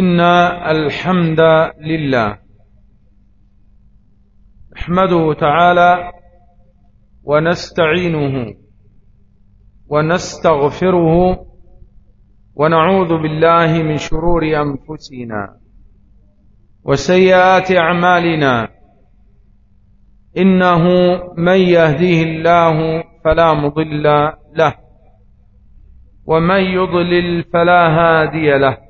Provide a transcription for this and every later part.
إن الحمد لله نحمده تعالى ونستعينه ونستغفره ونعوذ بالله من شرور أنفسنا وسيئات أعمالنا إنه من يهديه الله فلا مضل له ومن يضلل فلا هادي له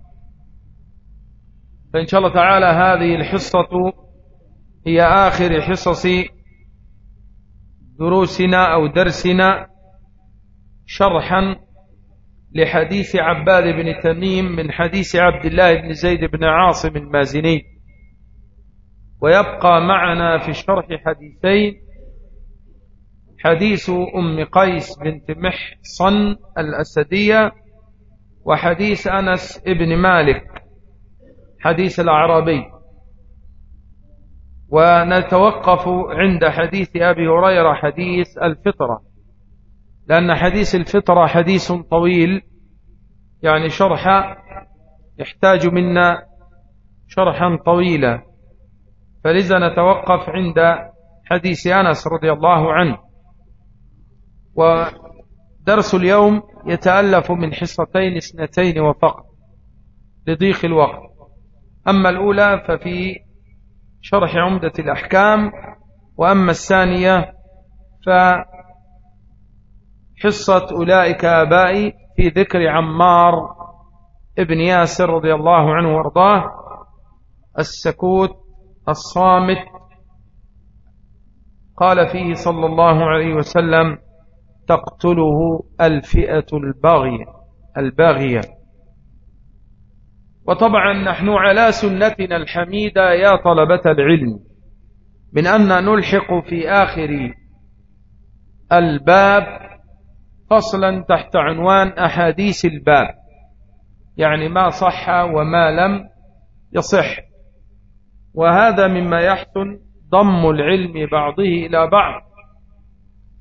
فإن شاء الله تعالى هذه الحصة هي آخر حصص دروسنا أو درسنا شرحا لحديث عباد بن تميم من حديث عبد الله بن زيد بن عاصم المازني. ويبقى معنا في شرح حديثين حديث أم قيس بنت محصن الأسدية وحديث أنس ابن مالك. حديث الأعرابي. ونتوقف عند حديث أبي هريرة حديث الفطرة. لأن حديث الفطرة حديث طويل يعني شرح يحتاج منا شرحا طويلا. فلذا نتوقف عند حديث أنس رضي الله عنه. ودرس اليوم يتألف من حصتين اثنتين وفقط لضيق الوقت. أما الأولى ففي شرح عمدة الأحكام وأما الثانية فحصة أولئك آبائي في ذكر عمار ابن ياسر رضي الله عنه وأرضاه السكوت الصامت. قال فيه صلى الله عليه وسلم تقتله الفئة الباغية الباغية. وطبعا نحن على سنتنا الحميدة يا طلبة العلم من أن نلحق في آخر الباب فصلا تحت عنوان أحاديث الباب يعني ما صح وما لم يصح. وهذا مما يحسن ضم العلم بعضه إلى بعض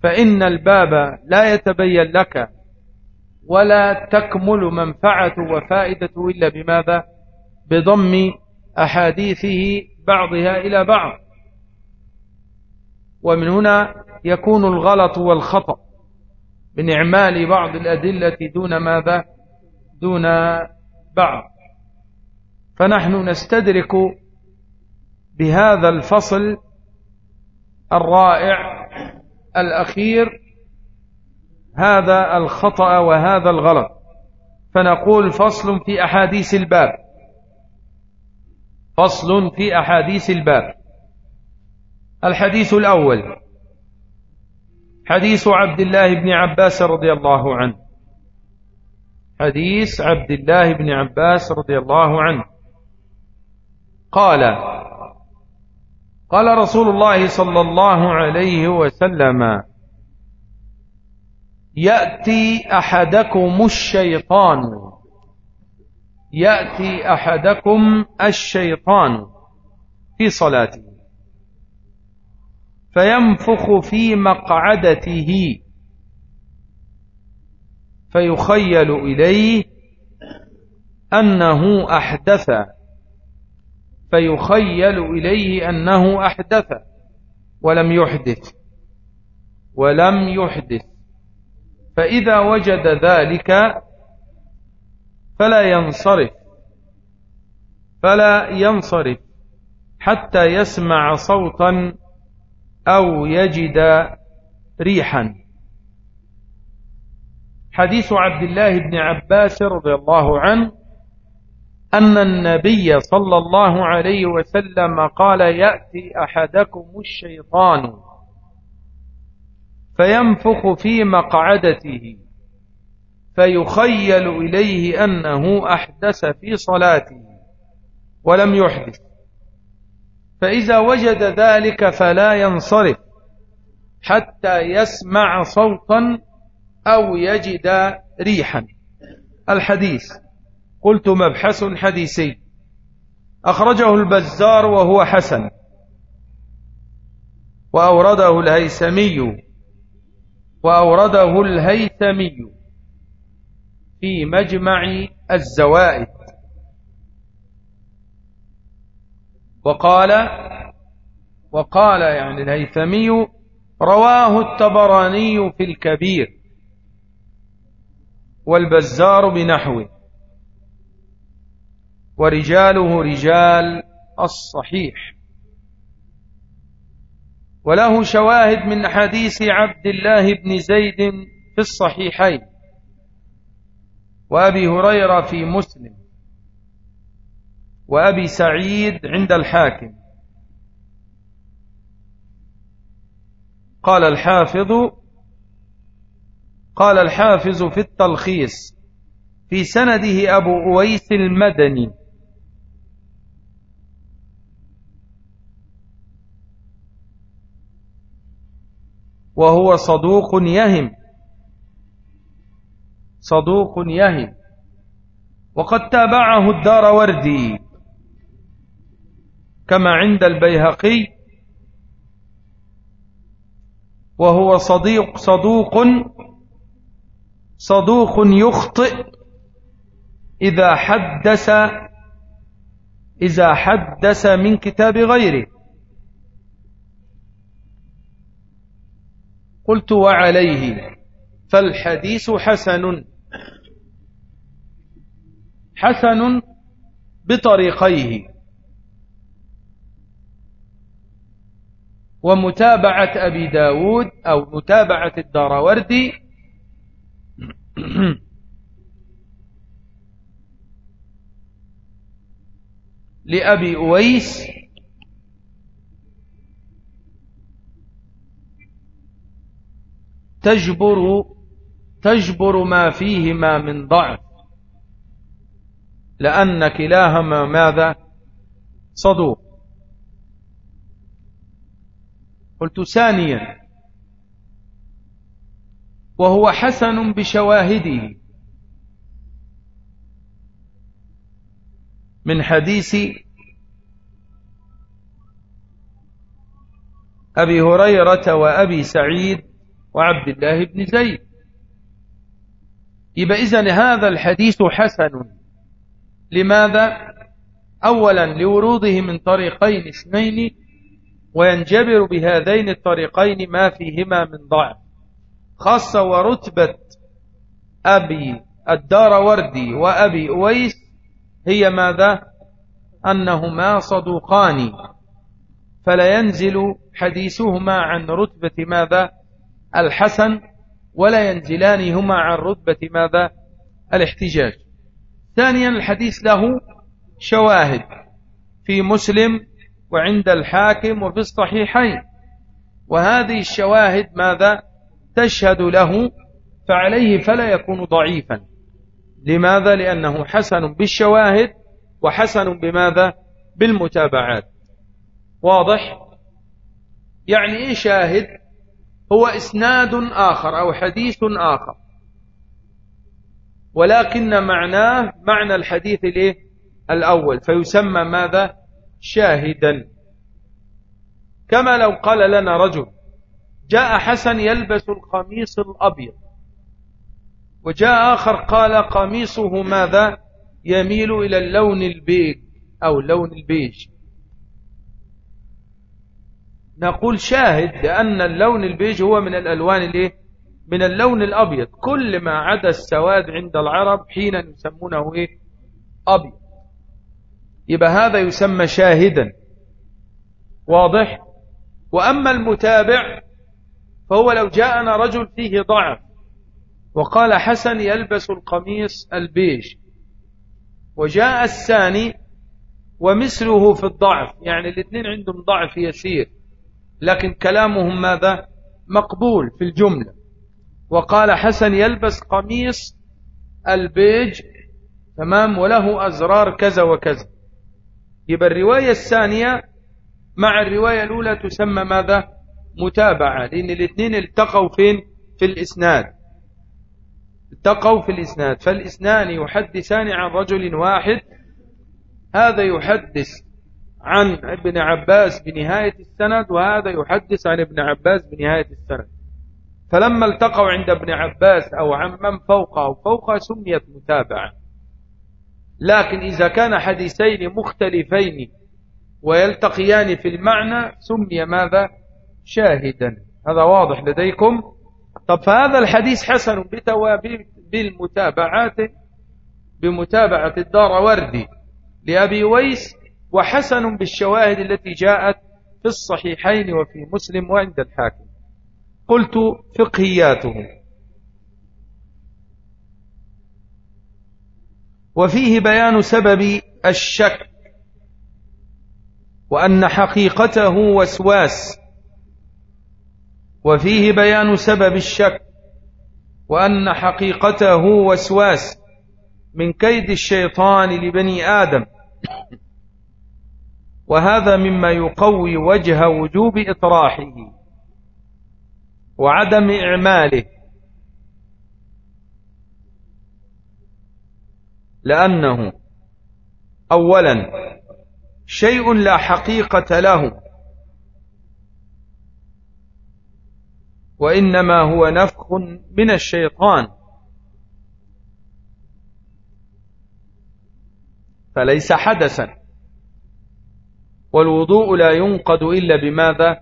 فإن الباب لا يتبين لك ولا تكمل منفعة وفائدة إلا بماذا؟ بضم أحاديثه بعضها إلى بعض. ومن هنا يكون الغلط والخطأ من إعمال بعض الأدلة دون ماذا؟ دون بعض. فنحن نستدرك بهذا الفصل الرائع الأخير هذا الخطأ وهذا الغلط. فنقول فصل في أحاديث الباب. فصل في أحاديث الباب. الحديث الأول. حديث عبد الله بن عباس رضي الله عنه. حديث عبد الله بن عباس رضي الله عنه. قال قال رسول الله صلى الله عليه وسلم يأتي أحدكم الشيطان. يأتي أحدكم الشيطان في صلاته. فينفخ في مقعدته. فيخيل إليه أنه أحدث. فيخيل إليه أنه أحدث. ولم يحدث. ولم يحدث. فإذا وجد ذلك فلا ينصرف. فلا ينصرف حتى يسمع صوتا أو يجد ريحا. حديث عبد الله بن عباس رضي الله عنه أن النبي صلى الله عليه وسلم قال يأتي أحدكم الشيطان فينفخ في مقعدته. فيخيل إليه أنه أحدث في صلاته ولم يحدث. فإذا وجد ذلك فلا ينصرف حتى يسمع صوتا أو يجد ريحا. الحديث قلت مبحث حديثي. أخرجه البزار وهو حسن. وأورده الهيثمي. وأورده الهيثمي في مجمع الزوائد. وقال وقال يعني الهيثمي رواه التبراني في الكبير والبزار بنحوه ورجاله رجال الصحيح. وله شواهد من حديث عبد الله بن زيد في الصحيحين. وأبي هريرة في مسلم. وأبي سعيد عند الحاكم. قال الحافظ قال الحافظ في التلخيص في سنده أبو أويس المدني. وهو صدوق يهم. صدوق يهم. وقد تابعه الدار وردي. كما عند البيهقي. وهو صديق صدوق صدوق يخطئ إذا حدث إذا حدث من كتاب غيره. قلت وعليه فالحديث حسن. حسن بطريقيه. ومتابعة أبي داود أو متابعة الداروردي لأبي أويس تجبر تجبر ما فيهما من ضعف. لأن كلاهما ماذا؟ صدوق قلت ثانيا وهو حسن بشواهده. من حديث أبي هريرة وأبي سعيد وعبد الله بن زيد. يبقى إذن هذا الحديث حسن. لماذا؟ أولا لوروده من طريقين اثنين وينجبر بهذين الطريقين ما فيهما من ضعف خاصة ورتبة أبي الدار وردي وأبي أويس هي ماذا؟ أنهما صدوقان. فلا ينزل حديثهما عن رتبة ماذا؟ الحسن ولا ينزلان هما عن رتبة ماذا؟ الاحتجاج. ثانيا الحديث له شواهد في مسلم وعند الحاكم وفي الصحيحين. وهذه الشواهد ماذا؟ تشهد له فعليه فلا يكون ضعيفا. لماذا؟ لأنه حسن بالشواهد وحسن بماذا؟ بالمتابعات. واضح؟ يعني إيه شاهد؟ هو إسناد آخر أو حديث آخر. ولكن معناه معنى الحديث الأول. فيسمى ماذا؟ شاهدا. كما لو قال لنا رجل جاء حسن يلبس القميص الأبيض وجاء آخر قال قميصه ماذا؟ يميل إلى اللون البيج أو اللون البيج. نقول شاهد لأن اللون البيج هو من الألوان الايه من اللون الأبيض. كل ما عدا السواد عند العرب حين يسمونه إيه؟ أبيض. يبقى هذا يسمى شاهدا. واضح؟ وأما المتابع فهو لو جاءنا رجل فيه ضعف وقال حسن يلبس القميص البيج وجاء الثاني ومثله في الضعف يعني الاثنين عندهم ضعف يسير. لكن كلامهم ماذا؟ مقبول في الجملة. وقال حسن يلبس قميص البيج تمام وله أزرار كذا وكذا. يبقى الرواية الثانية مع الرواية الأولى تسمى ماذا؟ متابعة لأن الاثنين التقوا فين؟ في الإسناد. التقوا في الإسناد. فالإسنان يحدثان عن رجل واحد هذا يحدث عن ابن عباس بنهاية السند وهذا يحدث عن ابن عباس بنهاية السند. فلما التقوا عند ابن عباس أو عن من فوقه فوقه سميت متابعة. لكن إذا كان حديثين مختلفين ويلتقيان في المعنى سمي ماذا؟ شاهدا. هذا واضح لديكم؟ طب فهذا الحديث حسن بالمتابعات بمتابعة الدار وردي. لأبي ويس وحسن بالشواهد التي جاءت في الصحيحين وفي مسلم وعند الحاكم. قلت فقهياته. وفيه بيان سبب الشك وأن حقيقته وسواس. وفيه بيان سبب الشك وأن حقيقته وسواس من كيد الشيطان لبني آدم. وهذا مما يقوي وجه وجوب إطراحه وعدم إعماله. لأنه أولا شيء لا حقيقة له وإنما هو نفخ من الشيطان. فليس حدثا. والوضوء لا ينقض إلا بماذا؟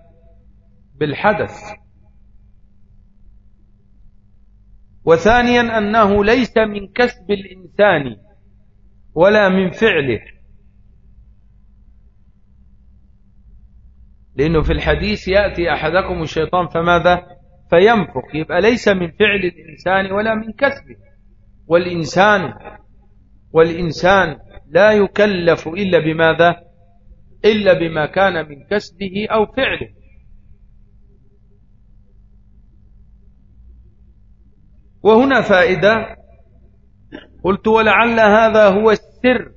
بالحدث. وثانيا أنه ليس من كسب الإنسان ولا من فعله. لأنه في الحديث يأتي أحدكم الشيطان فماذا؟ فينفق يبقى ليس من فعل الإنسان ولا من كسبه. والإنسان والإنسان لا يكلف إلا بماذا؟ إلا بما كان من كسبه أو فعله. وهنا فائدة قلت ولعل هذا هو السر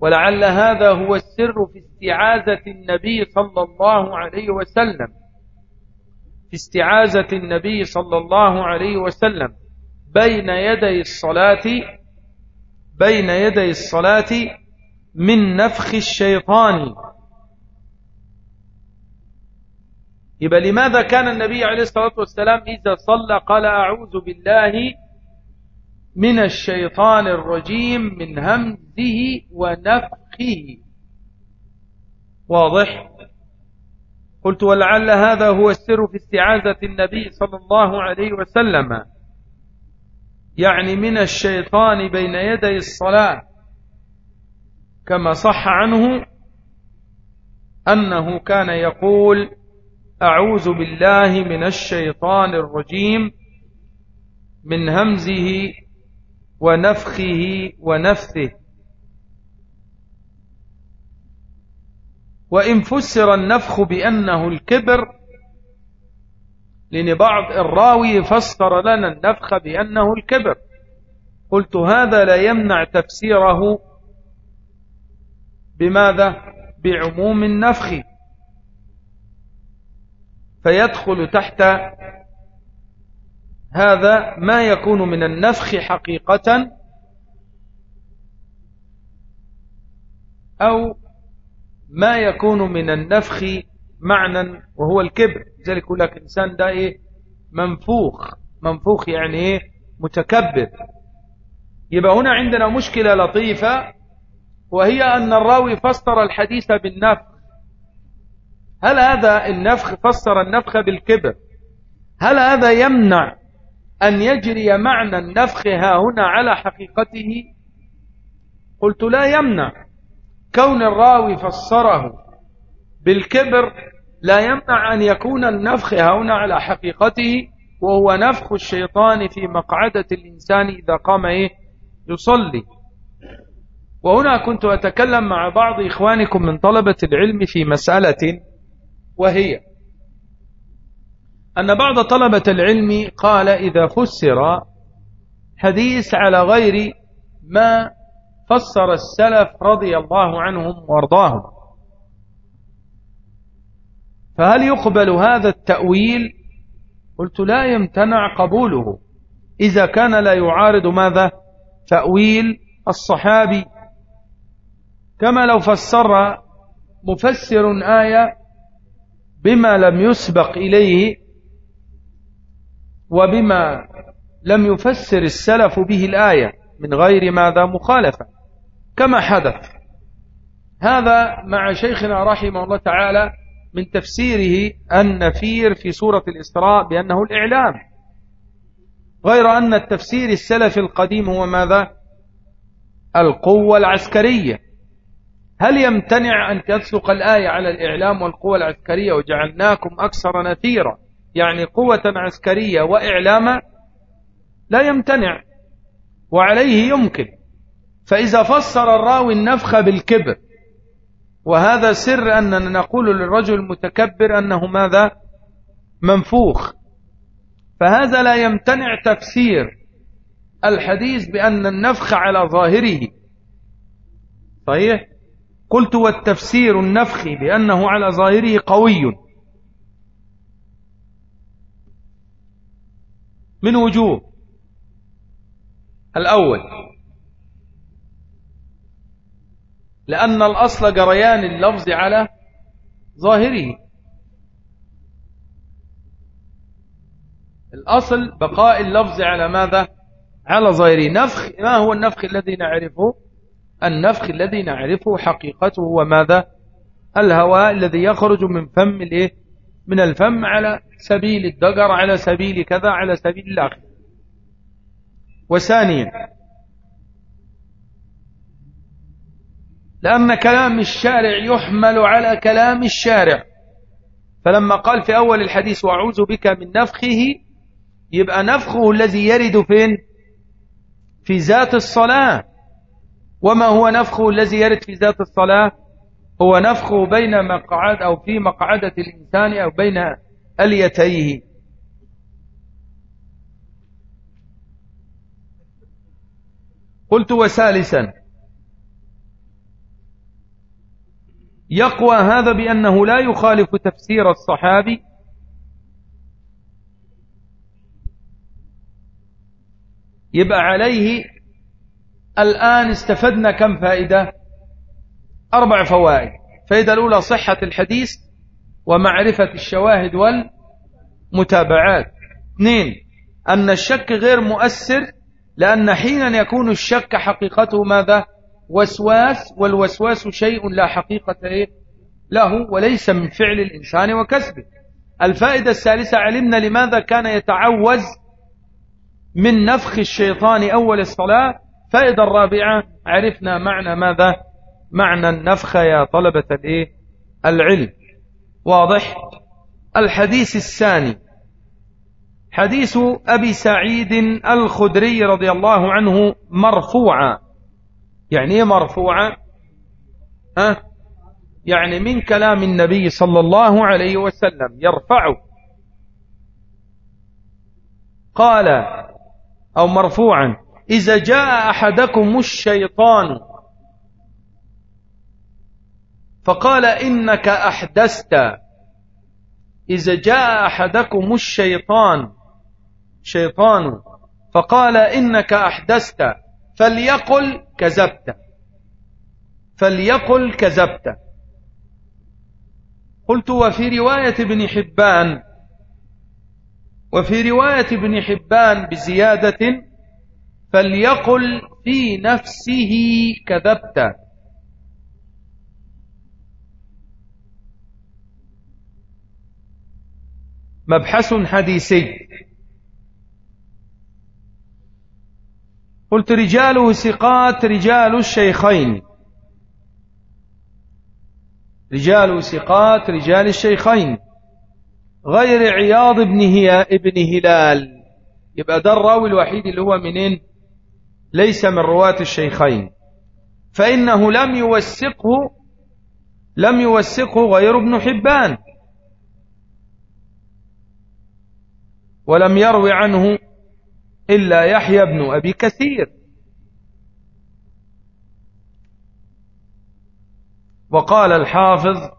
ولعل هذا هو السر في استعاذة النبي صلى الله عليه وسلم. في استعاذة النبي صلى الله عليه وسلم. بين يدي الصلاة بين يدي الصلاة من نفخ الشيطان. يبقى لماذا كان النبي عليه الصلاة والسلام إذا صلى قال أعوذ بالله من الشيطان الرجيم من همزه ونفخه. واضح؟ قلت ولعل هذا هو السر في استعاذة النبي صلى الله عليه وسلم. يعني من الشيطان بين يدي الصلاة. كما صح عنه أنه كان يقول أعوذ بالله من الشيطان الرجيم من همزه ونفخه ونفثه. وإن فسر النفخ بأنه الكبر لأن بعض الراوي فسر لنا النفخ بأنه الكبر. قلت هذا لا يمنع تفسيره بماذا؟ بعموم النفخ. فيدخل تحت هذا ما يكون من النفخ حقيقة أو ما يكون من النفخ معنى وهو الكبر. لذلك يقول لك إنسان ده إيه؟ منفوخ. منفوخ يعني إيه؟ متكبر. يبقى هنا عندنا مشكلة لطيفة وهي أن الراوي فسر الحديث بالنفخ. هل هذا النفخ فسر النفخ بالكبر؟ هل هذا يمنع أن يجري معنى النفخ ها هنا على حقيقته؟ قلت لا يمنع. كون الراوي فسره بالكبر لا يمنع أن يكون النفخ ها هنا على حقيقته وهو نفخ الشيطان في مقعدة الإنسان إذا قام إيه؟ يصلي. وهنا كنت أتكلم مع بعض إخوانكم من طلبة العلم في مسألة وهي أن بعض طلبة العلم قال إذا فسر حديث على غير ما فسر السلف رضي الله عنهم وأرضاهم. فهل يقبل هذا التأويل؟ قلت لا يمتنع قبوله. إذا كان لا يعارض ماذا؟ تأويل الصحابي. كما لو فسر مفسر آية بما لم يسبق إليه وبما لم يفسر السلف به الآية من غير ماذا مخالفة. كما حدث. هذا مع شيخنا رحمه الله تعالى من تفسيره النفير في سورة الإسراء بأنه الإعلام. غير أن التفسير السلف القديم هو ماذا؟ القوة العسكرية. هل يمتنع أن تسلق الآية على الإعلام والقوة العسكرية وجعلناكم أكثر نثيرا يعني قوة عسكرية وإعلاما لا يمتنع وعليه يمكن. فإذا فسر الراوي النفخ بالكبر وهذا سر أننا نقول للرجل المتكبر أنه ماذا؟ منفوخ. فهذا لا يمتنع تفسير الحديث بأن النفخ على ظاهره. صحيح؟ قلت والتفسير النفخ بأنه على ظاهره قوي. من وجوه؟ الأول لأن الأصل جريان اللفظ على ظاهره. الأصل بقاء اللفظ على ماذا؟ على ظاهره. نفخ ما هو النفخ الذي نعرفه؟ النفخ الذي نعرفه حقيقته هو ماذا؟ الهواء الذي يخرج من فم الايه؟ من الفم على سبيل الدقر على سبيل كذا على سبيل الآخر. وثانيا لأن كلام الشارع يحمل على كلام الشارع. فلما قال في أول الحديث وأعوذ بك من نفخه يبقى نفخه الذي يرد فين؟ في ذات الصلاة. وما هو نفخه الذي يرد في ذات الصلاة؟ هو نفخه بين مقعد أو في مقعدة الإنسان أو بين أليتيه. قلت وثالثا يقوى هذا بأنه لا يخالف تفسير الصحابي يبقى عليه الآن استفدنا كم فائدة؟ أربع فوائد. فائدة الأولى صحة الحديث ومعرفة الشواهد والمتابعات. اثنين أن الشك غير مؤثر لأن حينا يكون الشك حقيقته ماذا؟ وسواس والوسواس شيء لا حقيقة له وليس من فعل الإنسان وكسبه. الفائدة الثالثة علمنا لماذا كان يتعوز من نفخ الشيطان أول الصلاة؟ فائدة الرابعة عرفنا معنى ماذا؟ معنى النفخ يا طلبة الإيه؟ العلم. واضح؟ الحديث الثاني. حديث أبي سعيد الخدري رضي الله عنه مرفوعا يعني إيه مرفوعا ها؟ يعني من كلام النبي صلى الله عليه وسلم يرفعه. قال أو مرفوعا إذا جاء أحدكم الشيطان فقال إنك أحدثت. إذا جاء أحدكم الشيطان شيطان فقال إنك أحدثت فليقل كذبت. فليقل كذبت. قلت وفي رواية ابن حبان وفي رواية ابن حبان بزيادة فليقل في نفسه كذبت. مبحث حديثي. قلت رجاله ثقات رجال الشيخين. رجال ثقات رجال الشيخين. غير عياض ابن هي ابن هلال. يبقى ده الراوي الوحيد اللي هو منين؟ ليس من رواة الشيخين. فإنه لم يوثقه لم يوثقه غير ابن حبان. ولم يروي عنه إلا يحيى بن أبي كثير. وقال الحافظ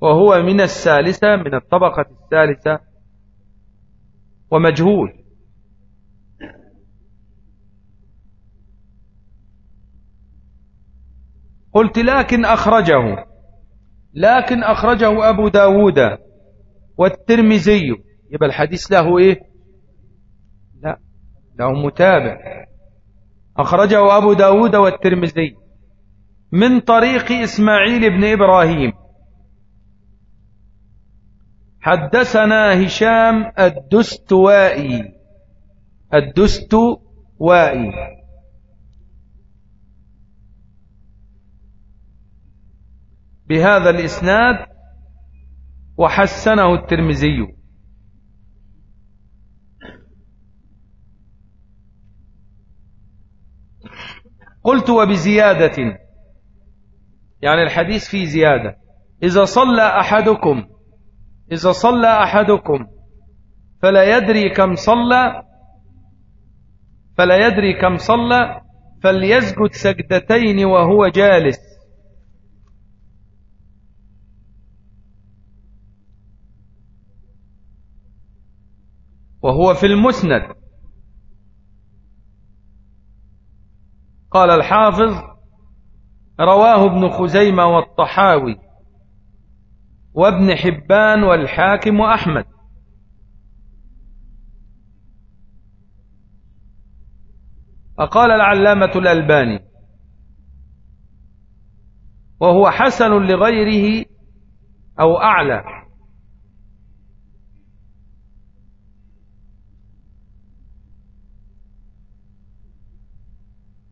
وهو من الثالثة من الطبقة الثالثة ومجهول. قلت لكن أخرجه. لكن أخرجه أبو داود والترمزي يبقى الحديث له إيه؟ لا له متابع. أخرجه أبو داود والترمزي من طريق إسماعيل بن إبراهيم. حدثنا هشام الدستوائي. الدستوائي. بهذا الإسناد وحسنه الترمذي. قلت وبزيادة يعني الحديث فيه زيادة. إذا صلى أحدكم إذا صلى أحدكم فلا يدري كم صلى فلا يدري كم صلى فليسجد سجدتين وهو جالس. وهو في المسند. قال الحافظ رواه ابن خزيمة والطحاوي وابن حبان والحاكم وأحمد. أقال العلامة الألباني وهو حسن لغيره أو أعلى.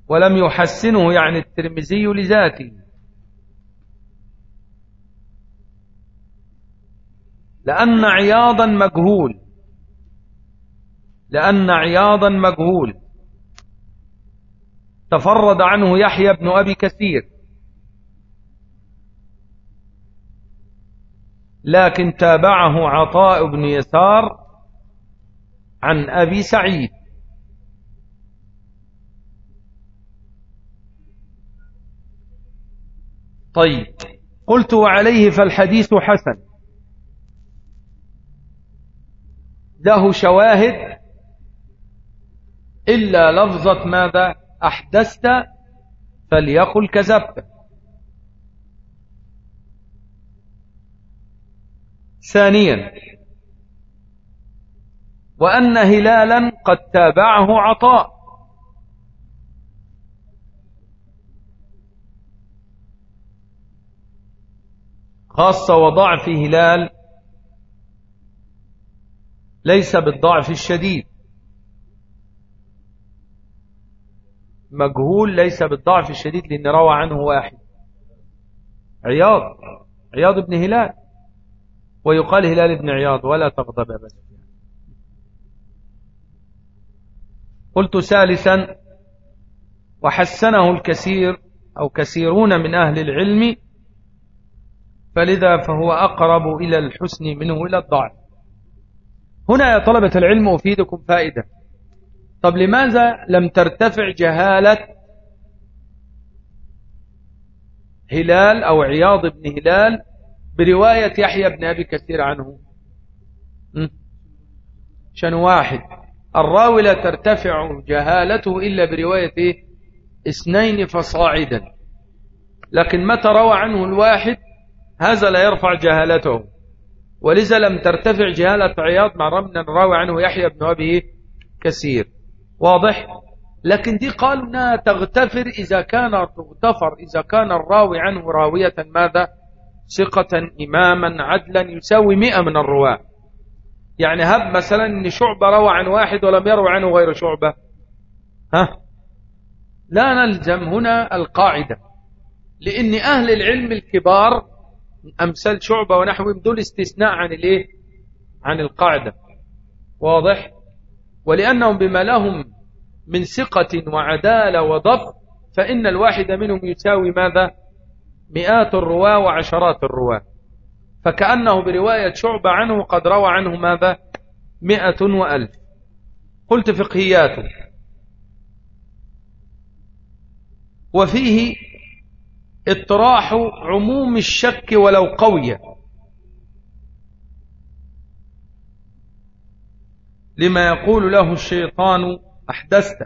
ولم يحسنه يعني الترمذي لذاته. لأن عياضا مجهول. لأن عياضا مجهول. تفرد عنه يحيى بن أبي كثير. لكن تابعه عطاء بن يسار عن أبي سعيد. طيب. قلت وعليه فالحديث حسن. له شواهد إلا لفظة ماذا؟ أحدثت فليقل كذبت. ثانيا وأن هلالا قد تابعه عطاء. خاصة وضعف هلال ليس بالضعف الشديد. مجهول ليس بالضعف الشديد لأن روى عنه واحد. عياض عياض بن هلال. ويقال هلال بن عياض ولا تغضب بس قلت ثالثا وحسنه الكثير أو كثيرون من أهل العلم فلذا فهو أقرب إلى الحسن منه إلى الضعف. هنا يا طلبة العلم أفيدكم فائدة. طب لماذا لم ترتفع جهالة هلال أو عياض بن هلال برواية يحيى بن أبي كثير عنه؟ شن واحد. الراوي لا ترتفع جهالته إلا برواية؟ اثنين فصاعدا. لكن متى روى عنه الواحد؟ هذا لا يرفع جهالته. ولذا لم ترتفع جهالة عياض مع رمنا الراوي عنه يحيى بن أبي كثير. واضح؟ لكن دي قالوا إنها تغتفر إذا كان تغتفر إذا كان الراوي عنه راوية ماذا؟ ثقة إماما عدلا يساوي مئة من الرواة. يعني هب مثلا إن شعبة روى عن واحد ولم يروى عنه غير شعبة. ها؟ لا نلزم هنا القاعدة. لأن أهل العلم الكبار أمثال شعبة ونحوهم دول استثناء عن الإيه؟ عن القاعدة. واضح؟ ولأنهم بما لهم من ثقة وعدالة وضبط فإن الواحد منهم يساوي ماذا؟ مئات الرواة وعشرات الرواة. فكأنه برواية شعبة عنه قد روى عنه ماذا؟ مئة وألف. قلت فقهياته وفيه اطراح عموم الشك ولو قوية لما يقول له الشيطان أحدثت.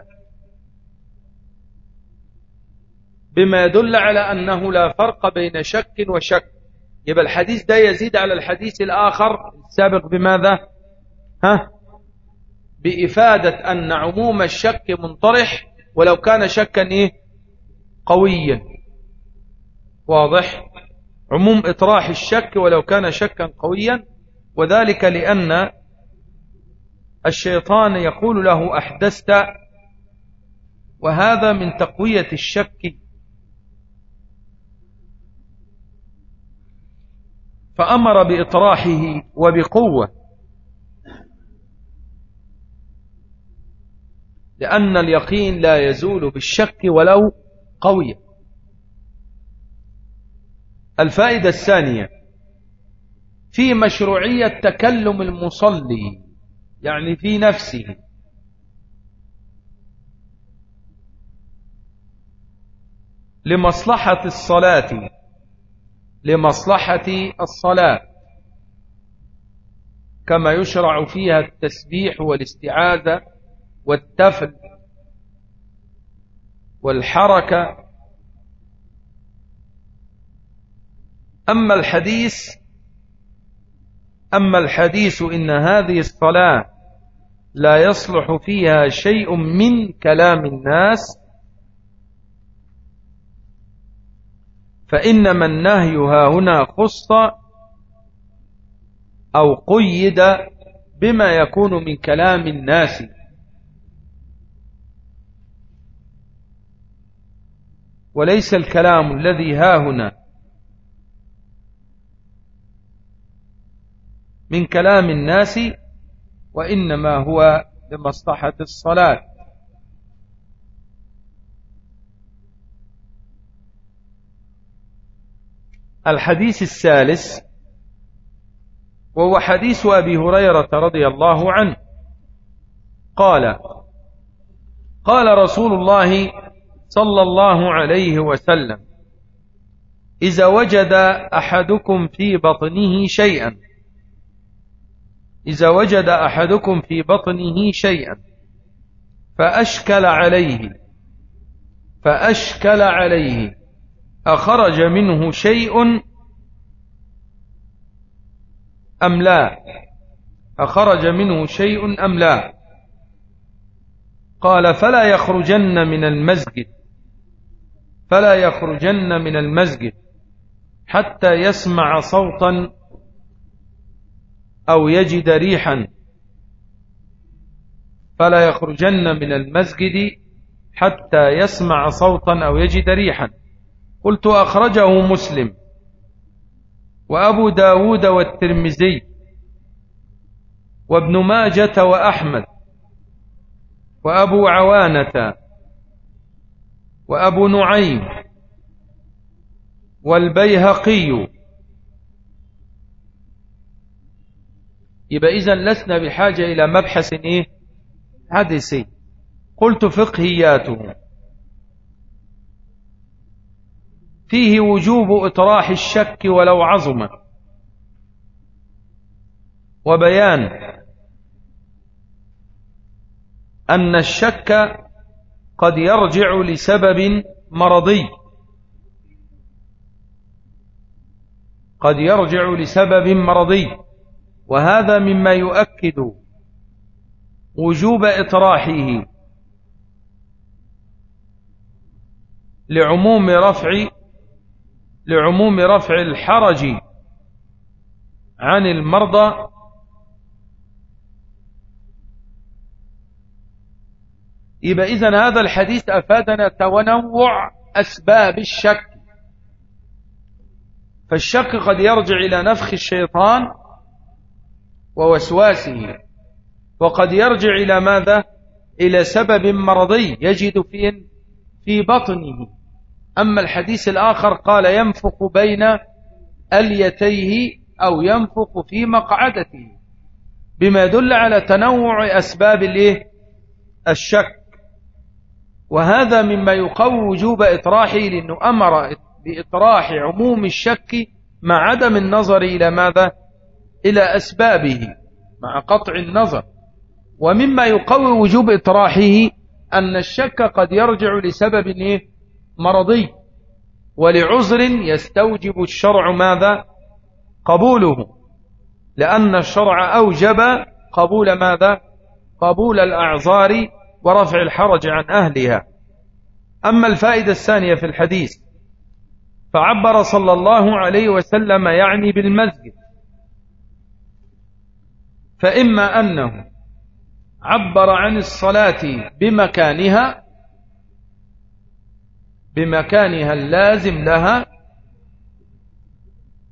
بما يدل على أنه لا فرق بين شك وشك. يبقى الحديث ده يزيد على الحديث الآخر السابق بماذا؟ ها؟ بإفادة أن عموم الشك منطرح ولو كان شكا إيه؟ قويا. واضح؟ عموم إطراح الشك ولو كان شكا قويا وذلك لأن الشيطان يقول له أحدثت وهذا من تقوية الشك. فأمر بإطراحه وبقوة لأن اليقين لا يزول بالشك ولو قوية الفائدة الثانية في مشروعية تكلم المصلي يعني في نفسه. لمصلحة الصلاة لمصلحة الصلاة. كما يشرع فيها التسبيح والاستعاذة والتفل والحركة أما الحديث أما الحديث إن هذه الصلاة لا يصلح فيها شيء من كلام الناس فإنما النهي هنا خص أو قيد بما يكون من كلام الناس. وليس الكلام الذي ها هنا. من كلام الناس وإنما هو لمصلحة الصلاة. الحديث الثالث وهو حديث أبي هريرة رضي الله عنه. قال قال رسول الله صلى الله عليه وسلم إذا وجد أحدكم في بطنه شيئا إذا وجد أحدكم في بطنه شيئا فأشكل عليه فأشكل عليه أخرج منه شيء أم لا؟ أخرج منه شيء أم لا؟ قال فلا يخرجن من المسجد فلا يخرجن من المسجد حتى يسمع صوتا أو يجد ريحا فلا يخرجن من المسجد حتى يسمع صوتا أو يجد ريحا. قلت أخرجه مسلم وأبو داود والترمزي وابن ماجة وأحمد وأبو عوانة وأبو نعيم والبيهقي يبقى إذن لسنا بحاجة إلى مبحث إيه؟ حدثي قلت فقهياته فيه وجوب إطراح الشك ولو عظم. وبيان أن الشك قد يرجع لسبب مرضي. قد يرجع لسبب مرضي. وهذا مما يؤكد وجوب إطراحه لعموم رفع لعموم رفع الحرج عن المرضى يبقى إذن هذا الحديث أفادنا تنوع أسباب الشك. فالشك قد يرجع إلى نفخ الشيطان ووسواسه. وقد يرجع إلى ماذا؟ إلى سبب مرضي يجد في في بطنه. أما الحديث الآخر قال ينفق بين أليتيه أو ينفق في مقعدته. بما يدل على تنوع أسباب الشك. وهذا مما يقوي وجوب إطراحه لأنه أمر بإطراح عموم الشك مع عدم النظر إلى ماذا؟ إلى أسبابه مع قطع النظر ومما يقوي وجوب إطراحه أن الشك قد يرجع لسبب مرضي ولعذر يستوجب الشرع ماذا؟ قبوله لأن الشرع أوجب قبول ماذا؟ قبول الأعذار ورفع الحرج عن أهلها. أما الفائدة الثانية في الحديث فعبر صلى الله عليه وسلم يعني بالمسجد فإما أنه عبر عن الصلاة بمكانها بمكانها اللازم لها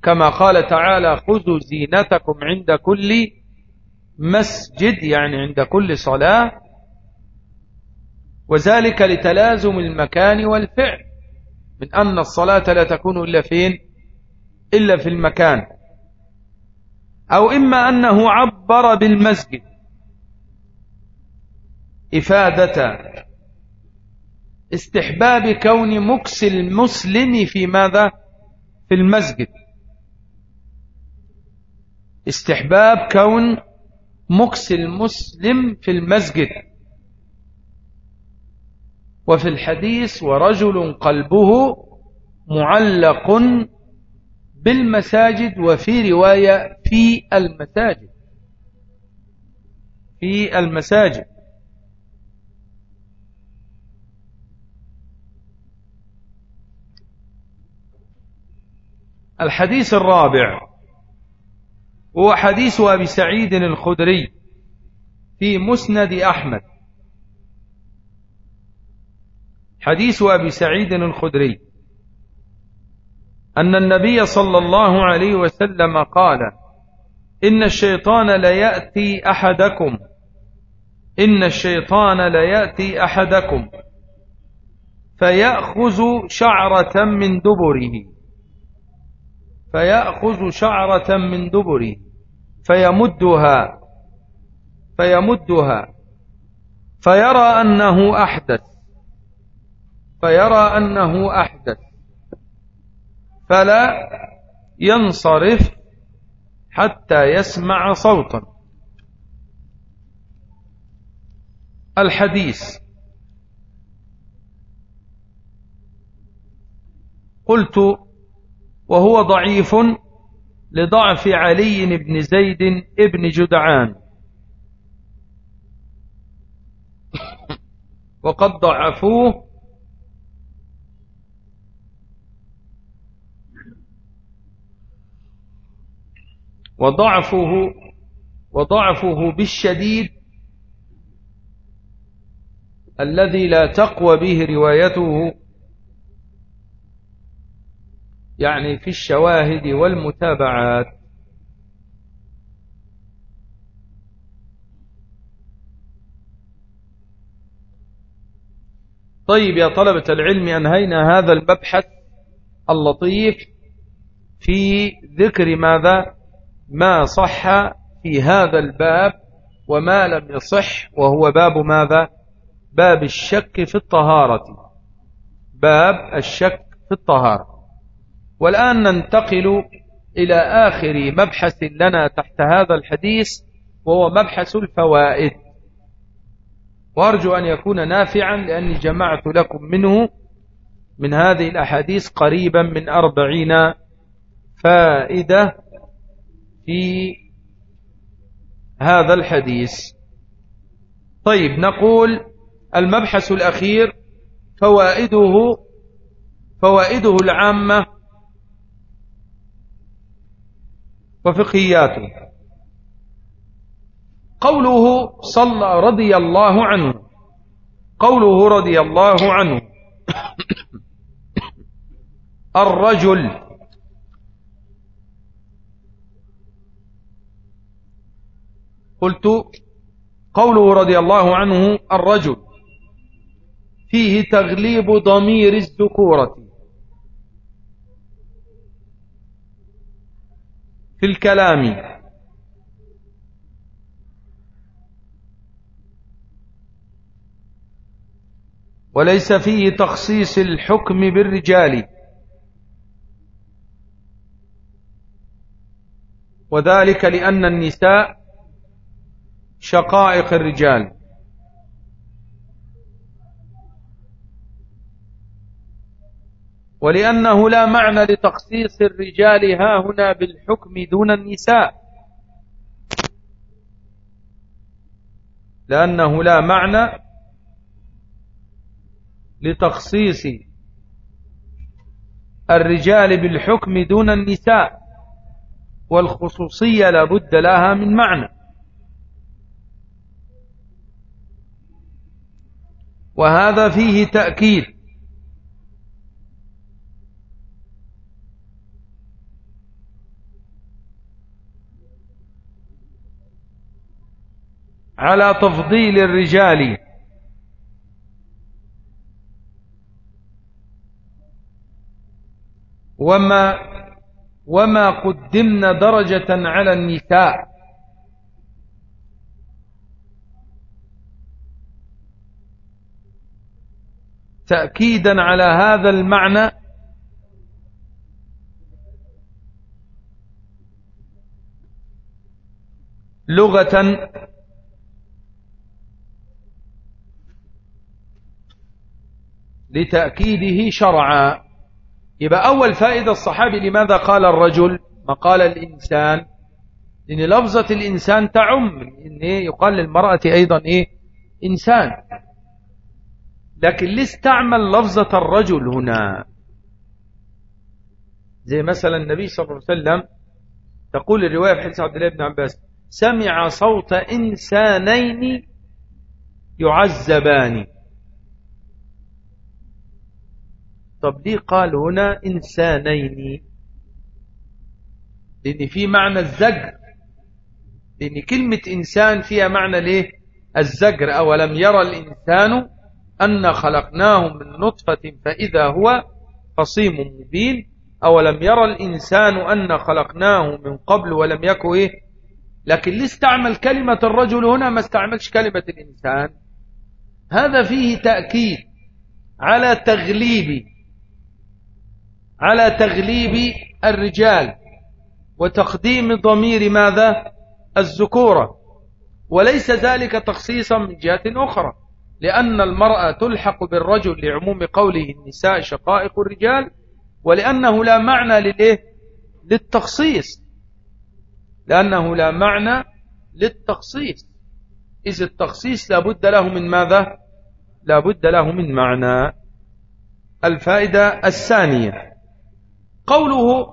كما قال تعالى خذوا زينتكم عند كل مسجد يعني عند كل صلاة وذلك لتلازم المكان والفعل من أن الصلاة لا تكون إلا فين؟ إلا في المكان. أو إما أنه عبر بالمسجد. إفادة استحباب كون مكس المسلم في ماذا؟ في المسجد. استحباب كون مكس المسلم في المسجد. وفي الحديث ورجل قلبه معلق بالمساجد وفي رواية في المساجد. في المساجد. الحديث الرابع هو حديث أبي سعيد الخدري في مسند أحمد. حديث أبي سعيد الخدري. أن النبي صلى الله عليه وسلم قال إن الشيطان ليأتي أحدكم. إن الشيطان ليأتي أحدكم. فيأخذ شعرة من دبره. فيأخذ شعرة من دبره. فيمدها. فيمدها. فيرى أنه أحدث. فيرى أنه أحدث. فلا ينصرف حتى يسمع صوتا. الحديث. قلت وهو ضعيف لضعف علي بن زيد ابن جدعان. وقد ضعفوه وضعفه وضعفه بالشديد الذي لا تقوى به روايته يعني في الشواهد والمتابعات. طيب يا طلبة العلم أنهينا هذا المبحث اللطيف في ذكر ماذا؟ ما صح في هذا الباب وما لم يصح وهو باب ماذا؟ باب الشك في الطهارة. باب الشك في الطهارة. والآن ننتقل إلى آخر مبحث لنا تحت هذا الحديث وهو مبحث الفوائد. وأرجو أن يكون نافعا لأني جمعت لكم منه من هذه الأحاديث قريبا من أربعين فائدة. في هذا الحديث. طيب نقول المبحث الأخير فوائده فوائده العامة وفقهياته. قوله صلى رضي الله عنه. قوله رضي الله عنه. الرجل قلت قوله رضي الله عنه الرجل فيه تغليب ضمير الذكورة. في الكلام وليس فيه تخصيص الحكم بالرجال. وذلك لأن النساء شقائق الرجال. ولأنه لا معنى لتخصيص الرجال ها هنا بالحكم دون النساء. لأنه لا معنى لتخصيص الرجال بالحكم دون النساء. والخصوصية لابد لها من معنى. وهذا فيه تأكيد. على تفضيل الرجال. وما وما قدمنا درجة على النساء. تأكيدا على هذا المعنى. لغة. لتأكيده شرعا. يبقى أول فائدة الصحابي لماذا قال الرجل؟ ما قال الإنسان. لأن لفظة الإنسان تعم. إن يقال للمرأة أيضا إيه؟ إنسان. لكن ليه استعمل لفظة الرجل هنا؟ زي مثلا النبي صلى الله عليه وسلم تقول الرواية في حديث عبد الله بن عباس سمع صوت إنسانين يعذبان. طب ليه قال هنا إنسانين؟ لأن في معنى الزجر. لأن كلمة إنسان فيها معنى ليه؟ الزجر أولم يرى الإنسان أن خلقناه من نطفة فإذا هو خصيم مبين. أولم يرى الإنسان أن خلقناه من قبل ولم يكن إيه؟ لكن ليه استعمل كلمة الرجل هنا ما استعملش كلمة الإنسان. هذا فيه تأكيد على تغليب على تغليب الرجال وتقديم ضمير ماذا؟ الذكورة. وليس ذلك تخصيصا من جهة أخرى. لأن المرأة تلحق بالرجل لعموم قوله النساء شقائق الرجال ولأنه لا معنى للإيه؟ للتخصيص. لأنه لا معنى للتخصيص. إذ التخصيص لابد له من ماذا؟ لابد له من معنى. الفائدة الثانية. قوله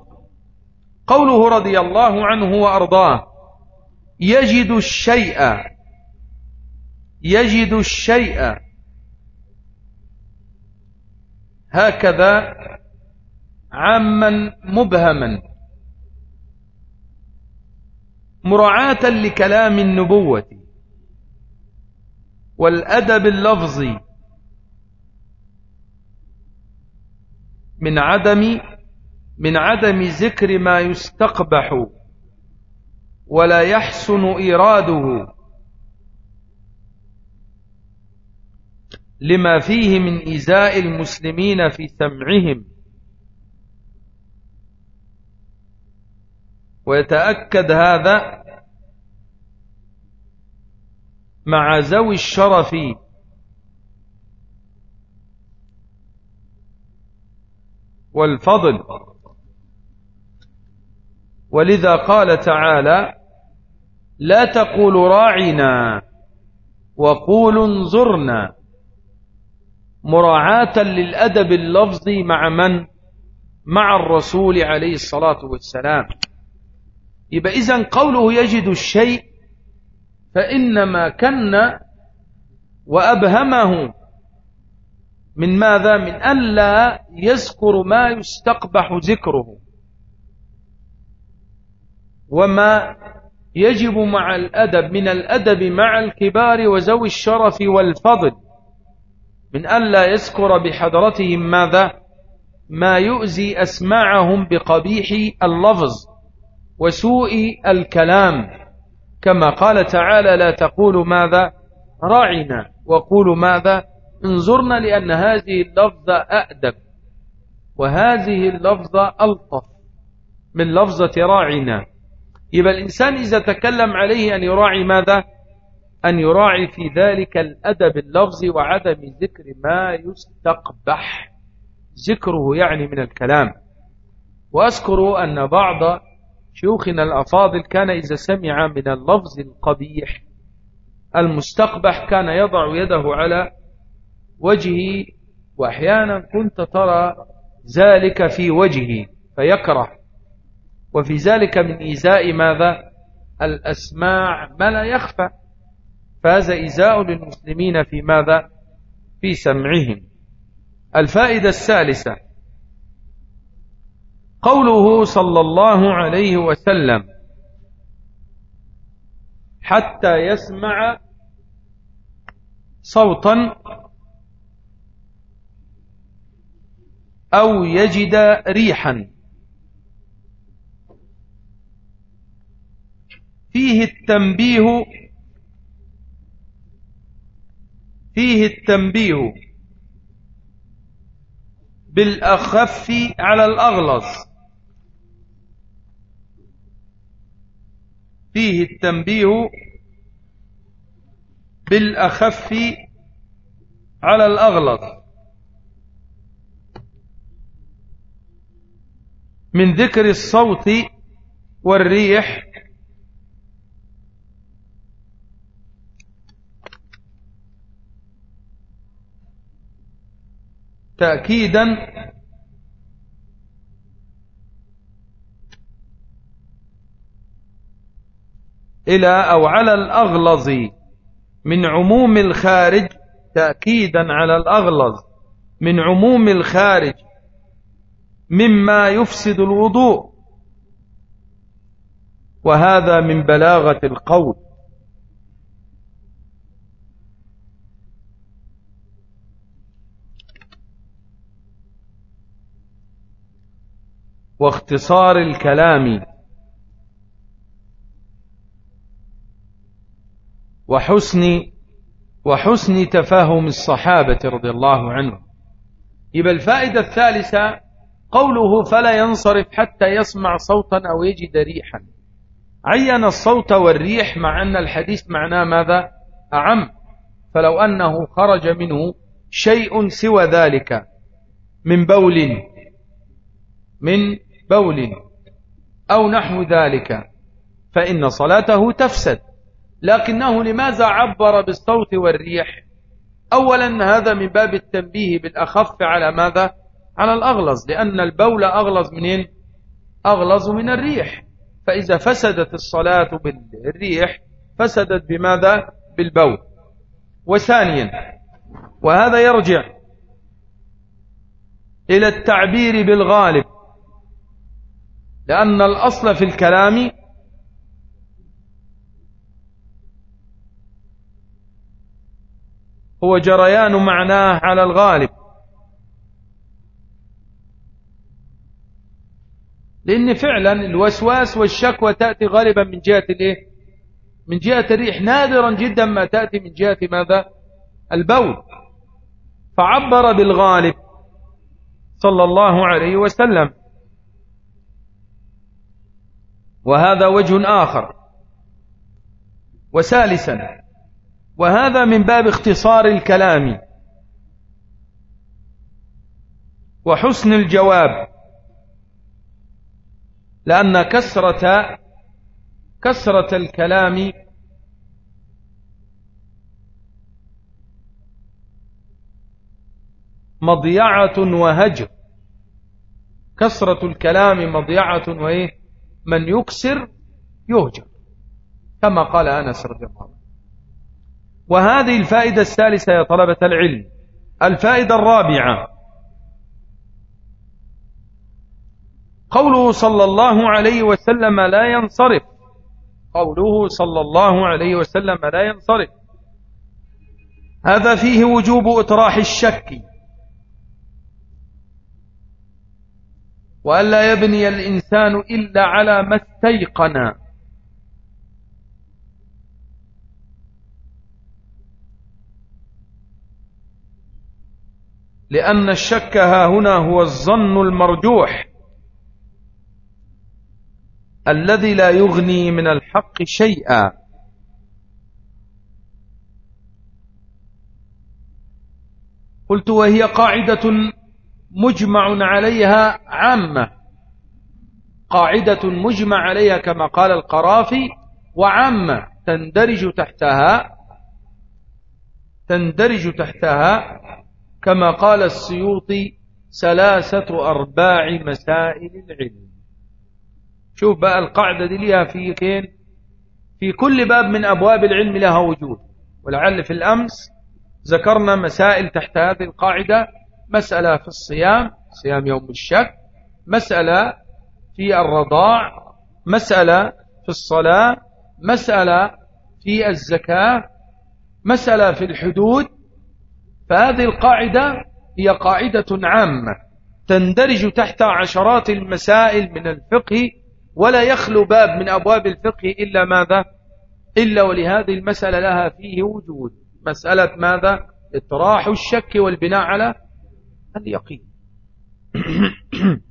قوله رضي الله عنه وأرضاه يجد الشيء يجد الشيء هكذا عاما مبهما مراعاة لكلام النبوة والأدب اللفظي من عدم من عدم ذكر ما يستقبح ولا يحسن إيراده. لما فيه من إزاء المسلمين في سمعهم. ويتأكد هذا مع ذوي الشرف. والفضل. ولذا قال تعالى لا تقولوا راعنا وقولوا انظرنا مراعاة للأدب اللفظي مع من؟ مع الرسول عليه الصلاة والسلام. يبقى إذن قوله يجد الشيء فإنما كن وأبهمه. من ماذا؟ من ألا يذكر ما يستقبح ذكره. وما يجب مع الأدب من الأدب مع الكبار وزوي الشرف والفضل. من ألا يذكر بحضرتهم ماذا؟ ما يؤذي أسماعهم بقبيح اللفظ وسوء الكلام. كما قال تعالى لا تقولوا ماذا؟ راعنا. وقولوا ماذا؟ انظرنا لأن هذه اللفظة أأدب وهذه اللفظة ألطف من لفظة راعنا. يبقى الإنسان إذا تكلم عليه أن يراعي ماذا؟ أن يراعي في ذلك الأدب اللفظي وعدم ذكر ما يستقبح. ذكره يعني من الكلام. وأذكر أن بعض شيوخنا الأفاضل كان إذا سمع من اللفظ القبيح المستقبح كان يضع يده على وجهه وأحيانا كنت ترى ذلك في وجهه فيكره. وفي ذلك من إيذاء ماذا؟ الأسماع ما لا يخفى. فهذا إيذاء للمسلمين في ماذا؟ في سمعهم. الفائدة الثالثة. قوله صلى الله عليه وسلم حتى يسمع صوتا أو يجد ريحا. فيه التنبيه فيه التنبيه بالأخف على الأغلظ. فيه التنبيه بالأخف على الأغلظ. من ذكر الصوت والريح تأكيدا إلى أو على الأغلظ من عموم الخارج تأكيدا على الأغلظ من عموم الخارج مما يفسد الوضوء. وهذا من بلاغة القول. واختصار الكلام. وحسن وحسن تفاهم الصحابة رضي الله عنهم. يبقى الفائدة الثالثة قوله فلا ينصرف حتى يسمع صوتا أو يجد ريحا. عين الصوت والريح مع أن الحديث معناه ماذا؟ أعم. فلو أنه خرج منه شيء سوى ذلك. من بول من بول أو نحو ذلك فإن صلاته تفسد. لكنه لماذا عبر بالصوت والريح؟ أولا هذا من باب التنبيه بالأخف على ماذا؟ على الأغلظ لأن البول أغلظ منين أغلظ من الريح. فإذا فسدت الصلاة بالريح فسدت بماذا؟ بالبول. وثانيا وهذا يرجع إلى التعبير بالغالب. لأن الأصل في الكلام هو جريان معناه على الغالب. لأن فعلا الوسواس والشكوى تأتي غالبا من جهة الإيه؟ من جهة الريح. نادرا جدا ما تأتي من جهة ماذا؟ البول. فعبر بالغالب صلى الله عليه وسلم. وهذا وجه آخر. وثالثا وهذا من باب اختصار الكلام. وحسن الجواب. لأن كسرة كسرة الكلام مضيعة وهجر. كسرة الكلام مضيعة وإيه؟ من يكسر يهجر كما قال أنس رضي الله عنه. وهذه الفائدة الثالثة يا طلبة العلم الفائدة الرابعة. قوله صلى الله عليه وسلم لا ينصرف. قوله صلى الله عليه وسلم لا ينصرف. هذا فيه وجوب إطراح الشك. وألا يبني الإنسان إلا على ما استيقن. لأن الشك ها هنا هو الظن المرجوح الذي لا يغني من الحق شيئا. قلت وهي قاعدة مجمع عليها عامة. قاعدة مجمع عليها كما قال القرافي وعامة. تندرج تحتها تندرج تحتها كما قال السيوطي ثلاثة أرباع مسائل العلم. شوف بقى القاعدة دي ليها في كين في كل باب من أبواب العلم لها وجود. ولعل في الأمس ذكرنا مسائل تحت هذه القاعدة مسألة في الصيام صيام يوم الشك مسألة في الرضاع مسألة في الصلاة مسألة في الزكاة مسألة في الحدود. فهذه القاعدة هي قاعدة عامة تندرج تحت عشرات المسائل من الفقه ولا يخلو باب من أبواب الفقه إلا ماذا؟ إلا ولهذه المسألة لها فيه وجود. مسألة ماذا؟ إطراح الشك والبناء على اليقين.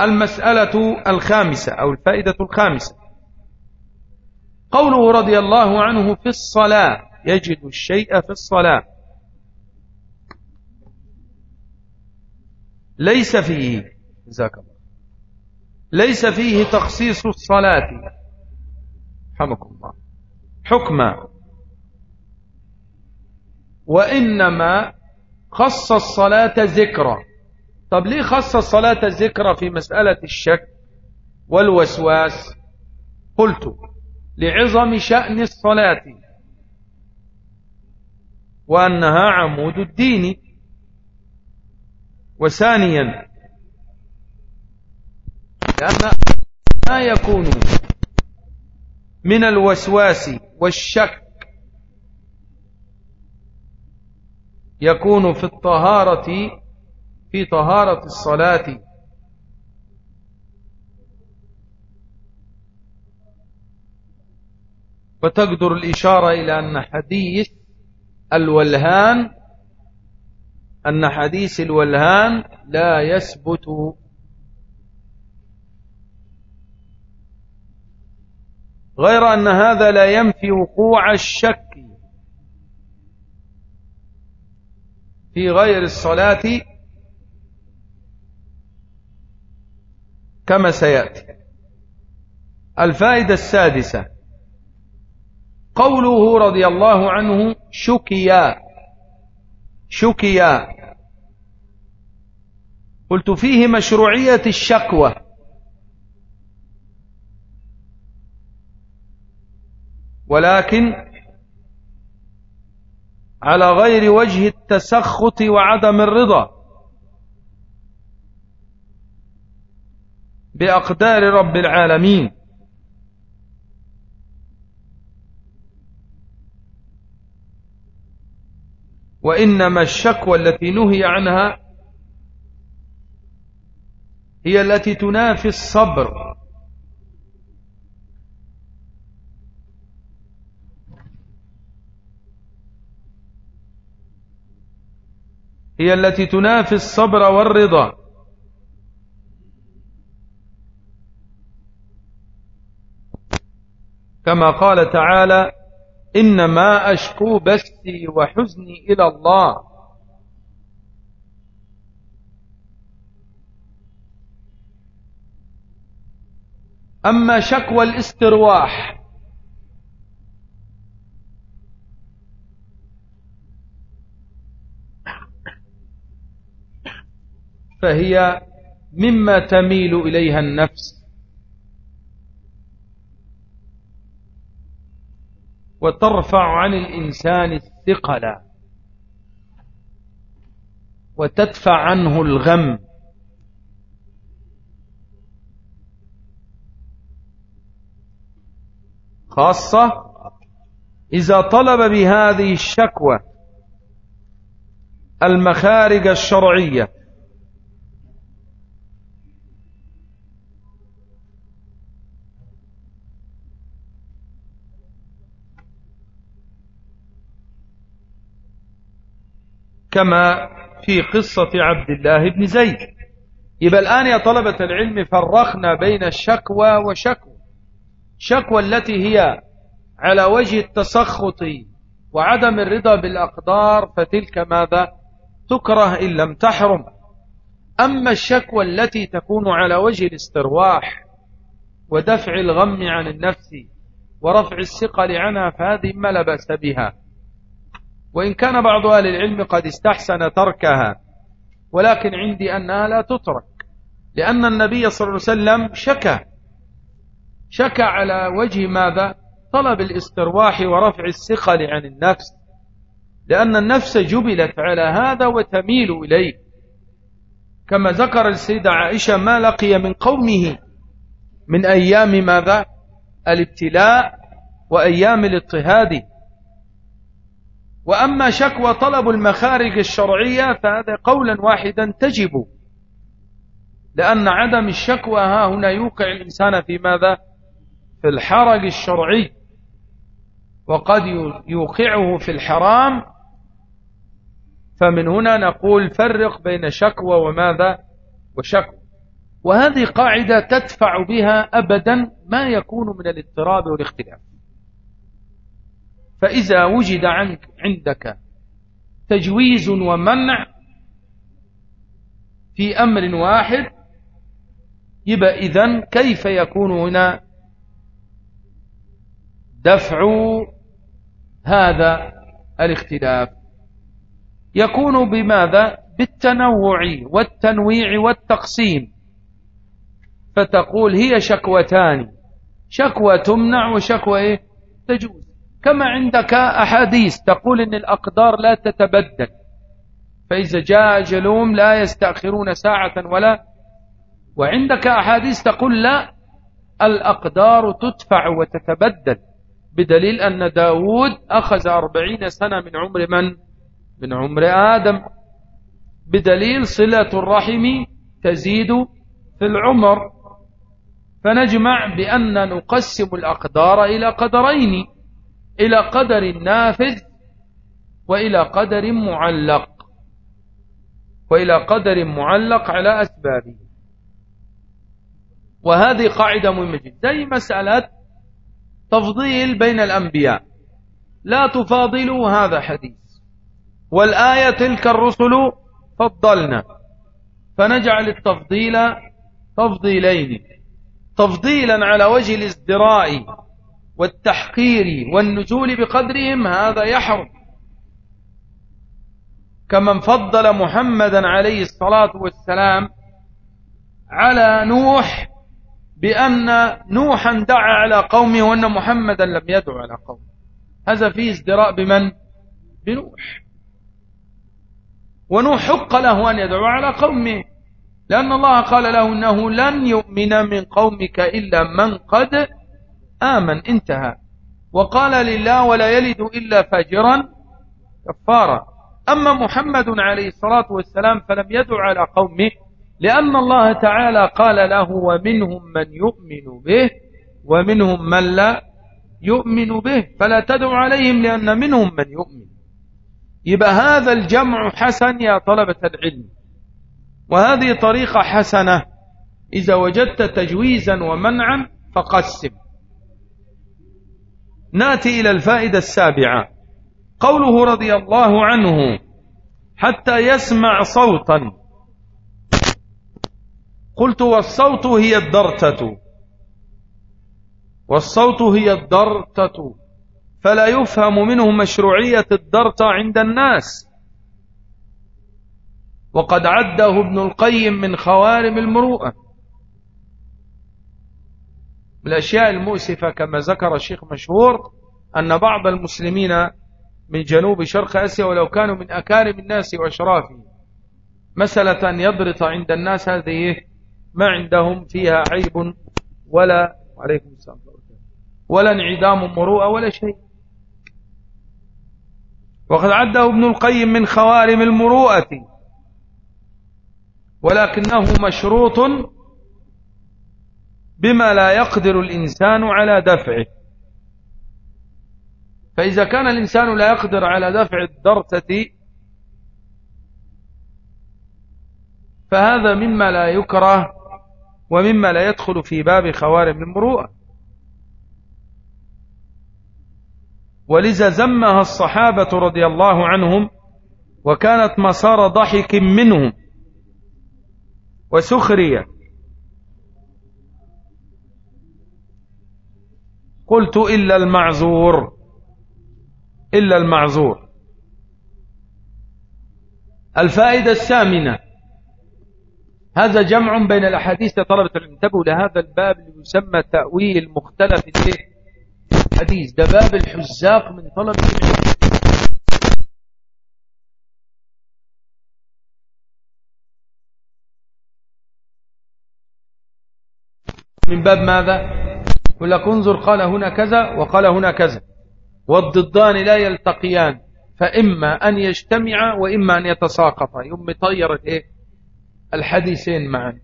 المسألة الخامسة أو الفائدة الخامسة. قوله رضي الله عنه في الصلاة يجد الشيء في الصلاة. ليس فيه جزاك الله. ليس فيه تخصيص الصلاة. حمكم الله. حكما وإنما خص الصلاة ذكرى طب ليه خص الصلاة ذكرى في مسألة الشك والوسواس؟ قلت لعظم شأن الصلاة وأنها عمود الدين. وثانيا لأن ما يكون من الوسواس والشك يكون في الطهارة في طهارة الصلاة. فتقدر الإشارة إلى أن حديث الولهان أن حديث الولهان لا يثبت. غير أن هذا لا ينفي وقوع الشك في غير الصلاة كما سيأتي. الفائدة السادسة. قوله رضي الله عنه شكيا شكيا قلت فيه مشروعية الشكوى. ولكن على غير وجه التسخط وعدم الرضا. بأقدار رب العالمين. وإنما الشكوى التي نهي عنها هي التي تنافي الصبر. هي التي تنافي الصبر والرضا. كما قال تعالى إنما أشكو بثي وحزني إلى الله. أما شكوى الاسترواح فهي مما تميل إليها النفس. وترفع عن الإنسان الثقل. وتدفع عنه الغم. خاصة إذا طلب بهذه الشكوى المخارج الشرعية. كما في قصة عبد الله بن زيد. يبقى الآن يا طلبة العلم فرخنا بين الشكوى وشكوى. شكوى التي هي على وجه التسخط وعدم الرضا بالأقدار فتلك ماذا؟ تكره إن لم تحرم. أما الشكوى التي تكون على وجه الاسترواح ودفع الغم عن النفس ورفع الثقل عنها فهذه ما لا بأس بها. وإن كان بعض أهل العلم قد استحسن تركها ولكن عندي أنها لا تترك لأن النبي صلى الله عليه وسلم شكى شكى على وجه ماذا؟ طلب الاسترواح ورفع الثقل عن النفس لأن النفس جبلت على هذا وتميل إليه. كما ذكر السيدة عائشة ما لقي من قومه من أيام ماذا؟ الابتلاء وأيام الاضطهاد. وأما شكوى طلب المخارج الشرعية فهذا قولا واحدا تجب لأن عدم الشكوى ها هنا يوقع الإنسان في ماذا؟ في الحرج الشرعي وقد يوقعه في الحرام. فمن هنا نقول فرق بين شكوى وماذا؟ وشكوى. وهذه قاعدة تدفع بها أبدا ما يكون من الاضطراب والاختلاف. فإذا وجد عنك عندك تجويز ومنع في أمر واحد يبقى إذن كيف يكون هنا دفع هذا الاختلاف؟ يكون بماذا؟ بالتنوع والتنويع والتقسيم. فتقول هي شكوتان شكوى تمنع وشكوى إيه؟ تجوز. كما عندك أحاديث تقول إن الأقدار لا تتبدل. فإذا جاء أجلهم لا يستأخرون ساعة ولا وعندك أحاديث تقول لا الأقدار تدفع وتتبدل. بدليل أن داود أخذ أربعين سنة من عمر من؟ من عمر آدم. بدليل صلة الرحم تزيد في العمر. فنجمع بأن نقسم الأقدار إلى قدرين. إلى قدر نافذ وإلى قدر معلق. وإلى قدر معلق على أسبابه. وهذه قاعدة مهمة جدا. زي مسألة تفضيل بين الأنبياء. لا تفاضلوا هذا حديث. والآية تلك الرسل فضلنا. فنجعل التفضيل تفضيلين. تفضيلا على وجه الازدراء. والتحقير والنزول بقدرهم هذا يحرم. كمن فضل محمدا عليه الصلاة والسلام على نوح بأن نوحا دعا على قومه وأن محمدا لم يدعو على قومه. هذا فيه ازدراء بمن؟ بنوح. ونوح حق له أن يدعو على قومه لأن الله قال له أنه لن يؤمن من قومك إلا من قد آمن انتهى. وقال لله ولا يلد إلا فاجرا كفارا. أما محمد عليه الصلاة والسلام فلم يدع على قومه لأن الله تعالى قال له ومنهم من يؤمن به ومنهم من لا يؤمن به فلا تدعو عليهم لأن منهم من يؤمن. يبقى هذا الجمع حسن يا طلبة العلم. وهذه طريقة حسنة. إذا وجدت تجويزا ومنعا فقسم. ناتي إلى الفائدة السابعة. قوله رضي الله عنه حتى يسمع صوتا. قلت والصوت هي الدرتة. والصوت هي الدرتة. فلا يفهم منه مشروعية الدرتة عند الناس. وقد عده ابن القيم من خوارم المروءة. الأشياء المؤسفة كما ذكر الشيخ مشهور أن بعض المسلمين من جنوب شرق أسيا ولو كانوا من أكارم الناس وأشرافهم مسألة يضرط عند الناس هذه ما عندهم فيها عيب ولا عليكم السلام ولا انعدام مروءة ولا شيء. وقد عده ابن القيم من خوارم المروءة ولكنه مشروط بما لا يقدر الإنسان على دفعه. فإذا كان الإنسان لا يقدر على دفع الدرتة فهذا مما لا يكره ومما لا يدخل في باب خوارم المروءة. ولذا زمها الصحابة رضي الله عنهم وكانت مسار ضحك منهم وسخرية. قلت إلا المعذور إلا المعذور. الفائدة الثامنة هذا جمع بين الأحاديث طلبة انتبهوا لهذا الباب يسمى تأويل مختلف الحديث ده باب الحزاق من طلب من باب ماذا؟ يقول لك انظر قال هنا كذا وقال هنا كذا. والضدان لا يلتقيان فإما أن يجتمع وإما أن يتساقطا. يوم طيرت إيه؟ الحديثين معا.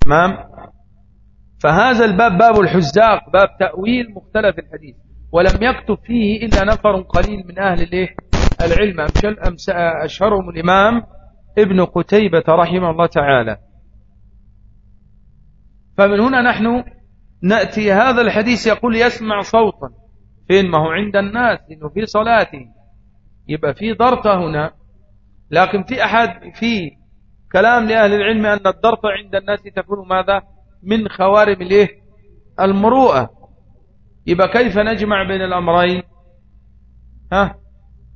تمام؟ فهذا الباب باب الحزاق باب تأويل مختلف الحديث. ولم يكتب فيه إلا نفر قليل من أهل الإيه؟ العلم. أشهرهم الإمام ابن قتيبة رحمه الله تعالى. فمن هنا نحن نأتي هذا الحديث يقول يسمع صوتا. فين؟ ما هو عند الناس إنه في صلاته. يبقى في ضرطة هنا. لكن في أحد في كلام لأهل العلم أن الضرطة عند الناس تكون ماذا؟ من خوارم الإيه؟ المروءة. يبقى كيف نجمع بين الأمرين؟ ها؟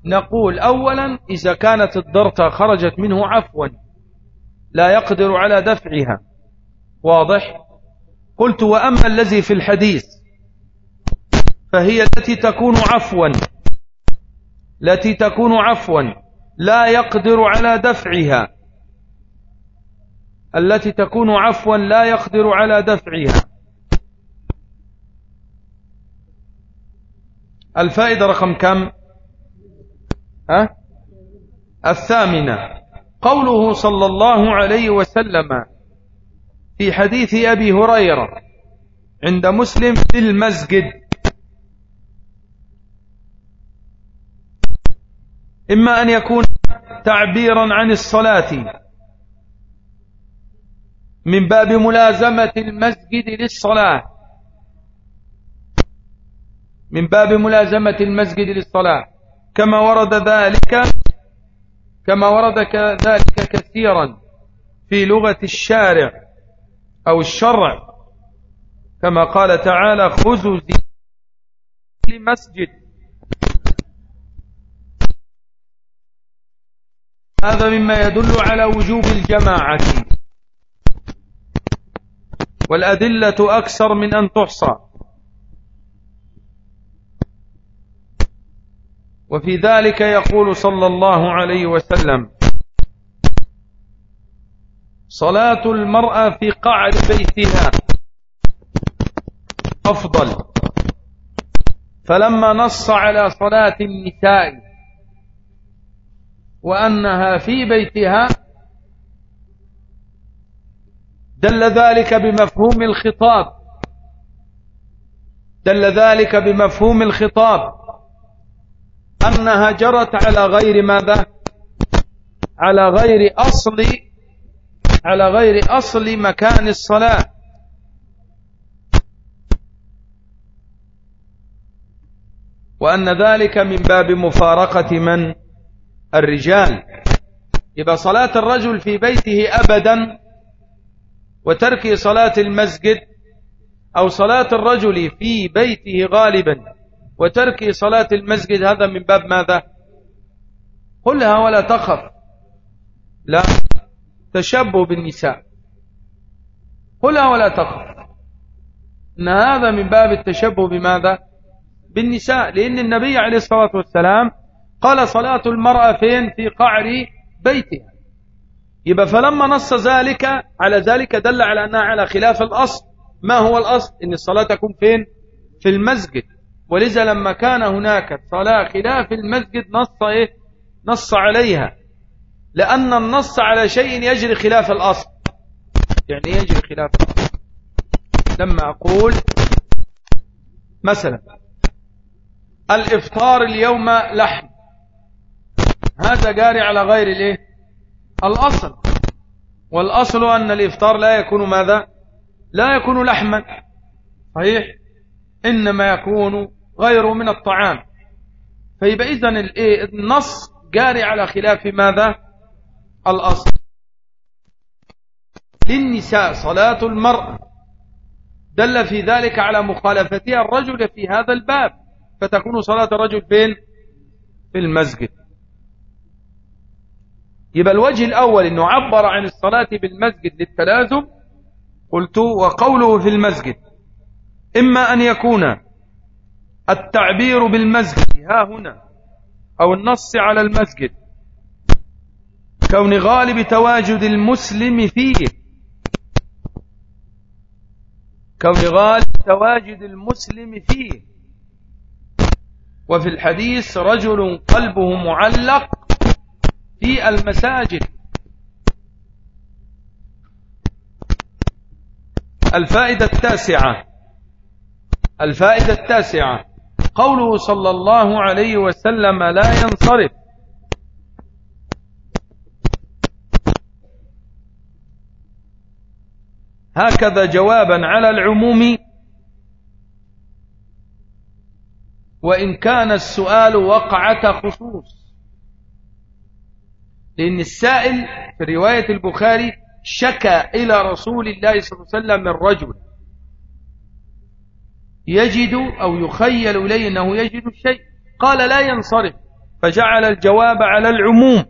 نقول أولا إذا كانت الضرطة خرجت منه عفوا لا يقدر على دفعها. واضح؟ قلت وأما الذي في الحديث فهي التي تكون عفوا التي تكون عفوا لا يقدر على دفعها. التي تكون عفوا لا يقدر على دفعها. الفائدة رقم كم؟ ها؟ الثامنة. قوله صلى الله عليه وسلم في حديث أبي هريرة عند مسلم في المسجد. إما أن يكون تعبيرا عن الصلاة. من باب ملازمة المسجد للصلاة. من باب ملازمة المسجد للصلاة. كما ورد ذلك كما ورد ذلك كثيرا في لغة الشارع. أو الشرع. كما قال تعالى خذوا لمسجد هذا مما يدل على وجوب الجماعة. والأدلة أكثر من أن تحصى. وفي ذلك يقول صلى الله عليه وسلم صلاة المرأة في قعر بيتها. أفضل. فلما نص على صلاة النساء وأنها في بيتها دل ذلك بمفهوم الخطاب. دل ذلك بمفهوم الخطاب. أنها جرت على غير ماذا؟ على غير أصل على غير أصل مكان الصلاة. وأن ذلك من باب مفارقة من؟ الرجال. يبقى صلاة الرجل في بيته أبدا وترك صلاة المسجد أو صلاة الرجل في بيته غالبا وترك صلاة المسجد هذا من باب ماذا؟ قلها ولا تخف. لا. تشبه بالنساء. قلها ولا تخف. إن هذا من باب التشبه بماذا؟ بالنساء. لأن النبي عليه الصلاة والسلام قال صلاة المرأة فين؟ في قعر بيتها. يبقى فلما نص ذلك على ذلك دل على أنها على خلاف الأصل. ما هو الأصل؟ إن الصلاة تكون فين؟ في المسجد. ولذا لما كان هناك صلاة خلاف المسجد نص إيه؟ نص عليها. لأن النص على شيء يجري خلاف الأصل. يعني يجري خلاف الأصل؟ لما أقول مثلا الإفطار اليوم لحم. هذا جاري على غير الإيه؟ الأصل. والأصل أن الإفطار لا يكون ماذا؟ لا يكون لحما. صحيح؟ إنما يكون غيره من الطعام. فيبقى إذن النص جاري على خلاف ماذا؟ الأصل. للنساء صلاة المرأة دل في ذلك على مخالفتها الرجل في هذا الباب. فتكون صلاة الرجل فين؟ في المسجد. يبقى الوجه الأول أنه عبر عن الصلاة بالمسجد للتلازم. قلت وقوله في المسجد. إما أن يكون التعبير بالمسجد ها هنا أو النص على المسجد. كون غالب تواجد المسلم فيه. كون غالب تواجد المسلم فيه. وفي الحديث رجل قلبه معلق في المساجد. الفائدة التاسعة. الفائدة التاسعة. قوله صلى الله عليه وسلم لا ينصرف. هكذا جوابا على العموم. وإن كان السؤال وقعة خصوص. لأن السائل في رواية البخاري شكى إلى رسول الله صلى الله عليه وسلم من رجل. يجد أو يخيل إليه أنه يجد الشيء قال لا ينصرف. فجعل الجواب على العموم.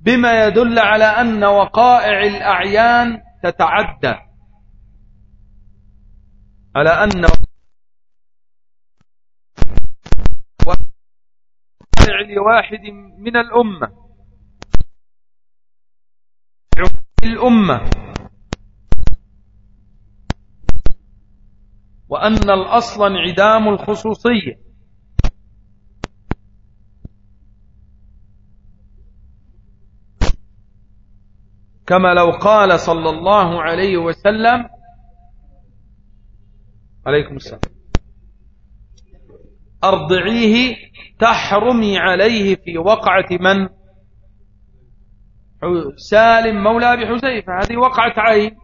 بما يدل على أن وقائع الأعيان تتعدى. على أن لواحد من الأمة. الأمة. وأن الأصل انعدام الخصوصية. كما لو قال صلى الله عليه وسلم. عليكم السلام. أرضعيه تحرمي عليه في وقعة من؟ سالم مولى أبي حذيفة. هذه وقعت عين.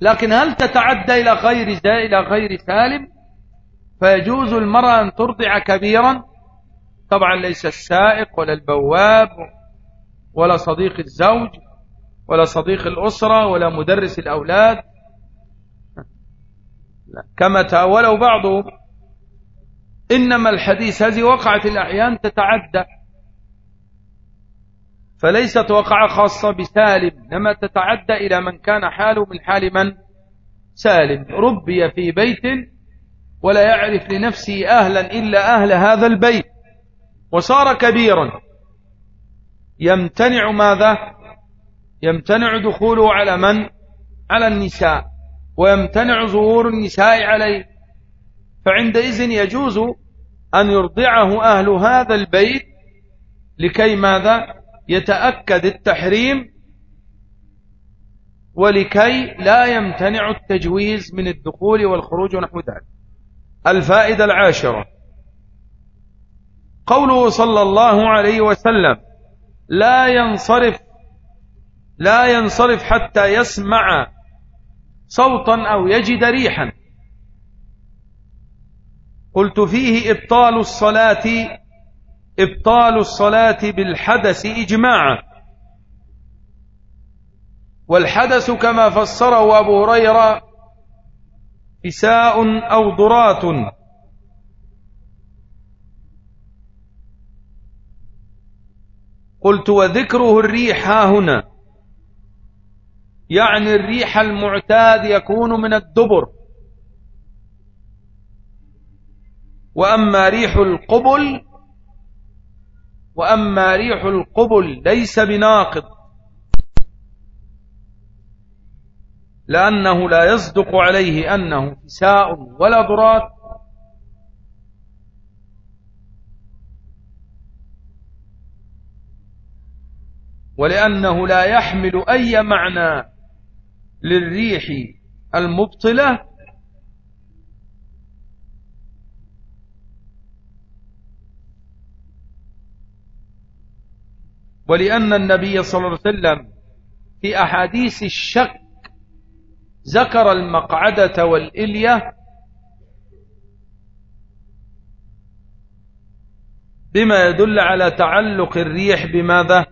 لكن هل تتعدى إلى غير إلى غير سالم؟ فيجوز المرأة أن ترضع كبيرا. طبعا ليس السائق ولا البواب ولا صديق الزوج. ولا صديق الأسرة ولا مدرس الأولاد. كما تأولوا بعضهم إنما الحديث هذه وقعت الأحيان تتعدى. فليست وقعة خاصة بسالم لما تتعدى إلى من كان حاله من حال من؟ سالم. ربي في بيت ولا يعرف لنفسه أهلا إلا أهل هذا البيت. وصار كبيرا. يمتنع ماذا؟ يمتنع دخوله على من؟ على النساء. ويمتنع ظهور النساء عليه. فعندئذ يجوز أن يرضعه أهل هذا البيت لكي ماذا؟ يتأكد التحريم ولكي لا يمتنع التجويز من الدخول والخروج ونحو ذلك. الفائدة العاشرة. قوله صلى الله عليه وسلم لا ينصرف لا ينصرف حتى يسمع صوتا أو يجد ريحا. قلت فيه إبطال الصلاة إبطال الصلاة بالحدث إجماعا والحدث كما فسره أبو هريرة كساء أو ضرات. قلت وذكره الريح ها هنا. يعني الريح المعتاد يكون من الدبر. وأما ريح القبل وأما ريح القبل ليس بناقض. لأنه لا يصدق عليه أنه فساء ولا ضرات ولأنه لا يحمل أي معنى للريح المبطلة. ولأن النبي صلى الله عليه وسلم في أحاديث الشك ذكر المقعدة والإلية بما يدل على تعلق الريح بماذا؟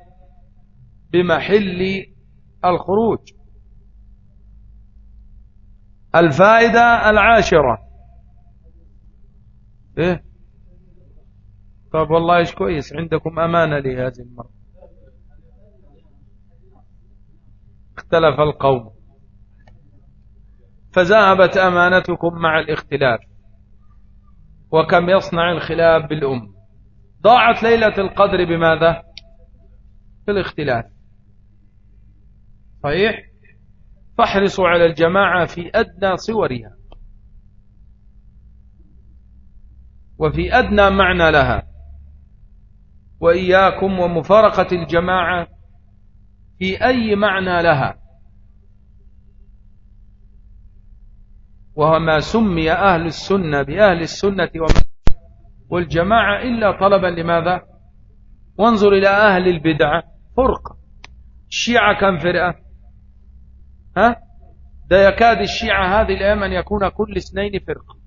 بمحل الخروج. الفائدة العاشرة. إيه؟ طب والله إيش كويس عندكم أمانة لهذه المرة. اختلف القوم. فذهبت أمانتكم مع الاختلاف. وكم يصنع الخلاف بالأم. ضاعت ليلة القدر بماذا؟ في الاختلاف صحيح؟ فاحرصوا على الجماعة في أدنى صورها. وفي أدنى معنى لها. وإياكم ومفارقة الجماعة في أي معنى لها. وهو ما سمي أهل السنة بأهل السنة والجماعة إلا طلبا لماذا؟ وانظر إلى أهل البدعة فرقة. الشيعة كم فرقة؟ ها؟ ده يكاد الشيعة هذه الأيام أن يكون كل اثنين فرقة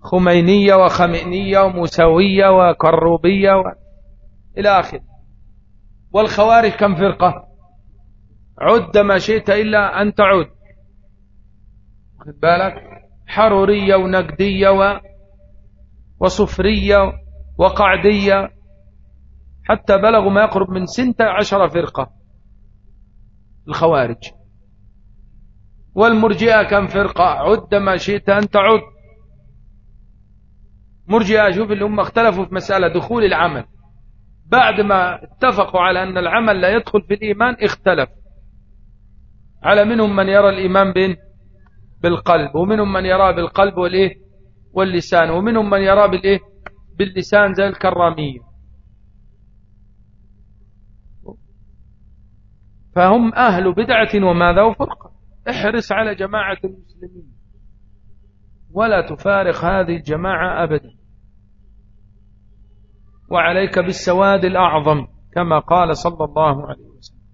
خمينية وخمئنية ومساوية وكروبية و... إلى آخر. والخوارج كم فرقة؟ عد ما شئت إلا أن تعد. بالك؟ حرورية ونقدية و... وصفرية وقعدية. حتى بلغوا ما يقرب من سنة عشر فرقة. الخوارج. والمرجئة كم فرقة عد ما شئت أن تعد. مرجئة شوف هم اختلفوا في مسألة دخول العمل. بعد ما اتفقوا على أن العمل لا يدخل في الإيمان اختلف. على منهم من يرى الإيمان بين بالقلب ومنهم من يراه بالقلب والإيه؟ واللسان ومنهم من يراه بالإيه؟ باللسان زي الكرامية. فهم أهل بدعة وماذا وفرقة. احرص على جماعة المسلمين. ولا تفارق هذه الجماعة أبدا. وعليك بالسواد الأعظم كما قال صلى الله عليه وسلم.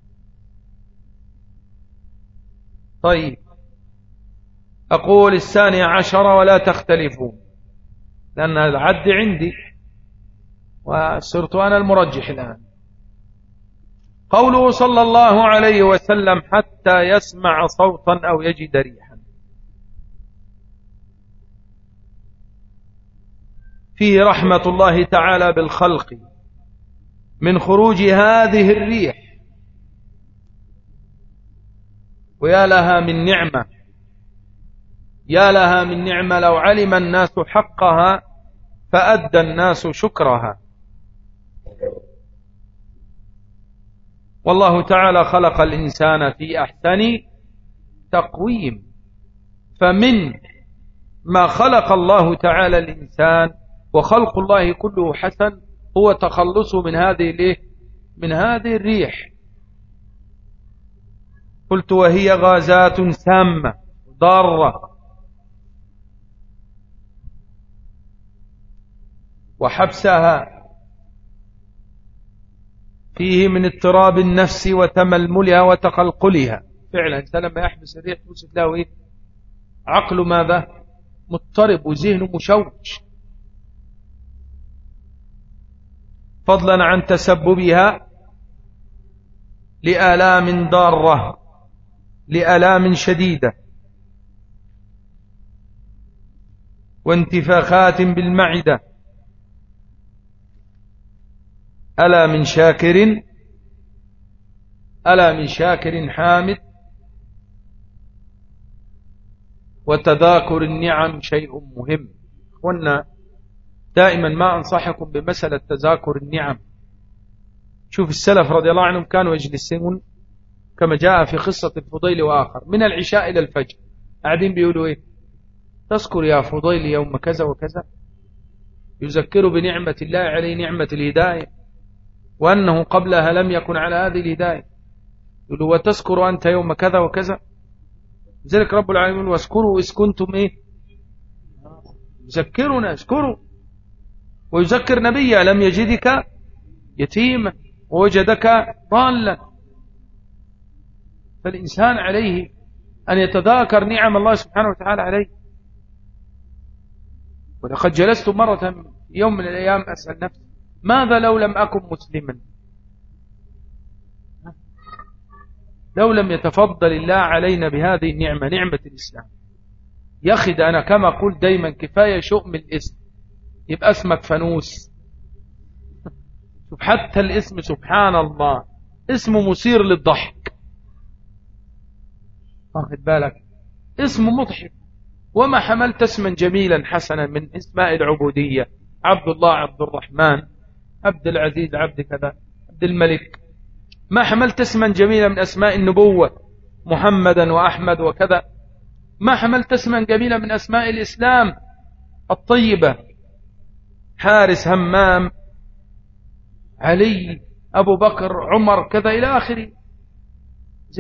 طيب. أقول الثانية عشر ولا تختلفوا لأن العد عندي. وصرت أنا المرجح الآن. قوله صلى الله عليه وسلم حتى يسمع صوتا أو يجد ريحا. فيه رحمة الله تعالى بالخلق من خروج هذه الريح. ويا لها من نعمة. يا لها من نعمة لو علم الناس حقها فأدى الناس شكرها. والله تعالى خلق الإنسان في أحسن تقويم. فمن ما خلق الله تعالى الإنسان وخلق الله كله حسن هو تخلصه من هذه الايه من هذه الريح. قلت وهي غازات سامة ضارة. وحبسها فيه من اضطراب النفس وتململها وتقلقلها. فعلا الإنسان لما يحبس الريح توجد له إيه؟ عقل ماذا؟ مضطرب وذهنه مشوش. فضلا عن تسببها لآلام ضارة لآلام شديدة. وانتفاخات بالمعدة. ألا من شاكر؟ ألا من شاكر حامد؟ وتذاكر النعم شيء مهم. أخوانا دائما ما أنصحكم بمسألة تذاكر النعم. شوف السلف رضي الله عنهم كانوا يجلسون كما جاء في قصة الفضيل وآخر. من العشاء إلى الفجر. قاعدين بيقولوا إيه؟ تذكر يا فضيل يوم كذا وكذا؟ يذكر بنعمة الله عليه نعمة الهداية. وأنه قبلها لم يكن على هذه الهداية. يقول وتذكر أنت يوم كذا وكذا. ذلك رب العالمين واذكروا إذ كنتم إيه؟ يذكرنا اذكروا. ويذكر نبيه لم يجدك يتيما ووجدك ضالا. فالإنسان عليه أن يتذاكر نعم الله سبحانه وتعالى عليه. ولقد جلست مرة يوم من الأيام أسأل نفسي. ماذا لو لم أكن مسلما؟ لو لم يتفضل الله علينا بهذه النعمة نعمة الإسلام. يخد أنا كما قلت دايما كفاية شؤم الاسم. يبقى اسمك فانوس. حتى الاسم سبحان الله اسمه مثير للضحك. واخد بالك؟ اسم مضحك. وما حملت اسما جميلا حسنا من أسماء العبودية. عبد الله عبد الرحمن. عبد العزيز عبد كذا عبد الملك. ما حملت اسما جميلا من أسماء النبوة محمدا وأحمد وكذا. ما حملت اسما جميلا من أسماء الإسلام الطيبة. حارس همام علي أبو بكر عمر كذا إلى آخره.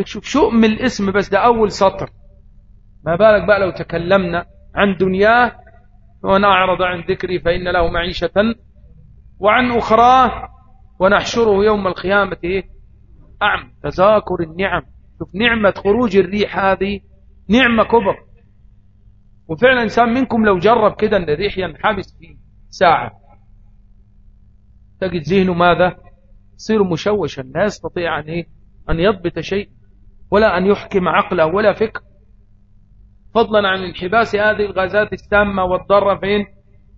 شوف شؤم الاسم بس ده أول سطر. ما بالك بقى لو تكلمنا عن دنياه؟ ومن أعرض عن ذكري فإن له معيشة وعن أخراه ونحشره يوم القيامة إيه؟ أعم تذاكر النعم. شوف نعمة خروج الريح هذه نعمة كبر وفعلا إنسان منكم لو جرب كده أن الريح ينحبس في ساعة تجد ذهنه ماذا؟ يصير مشوشا لا يستطيع أن, إيه؟ أن يضبط شيء ولا أن يحكم عقله ولا فكر. فضلا عن انحباس هذه الغازات السامة والضارة فين؟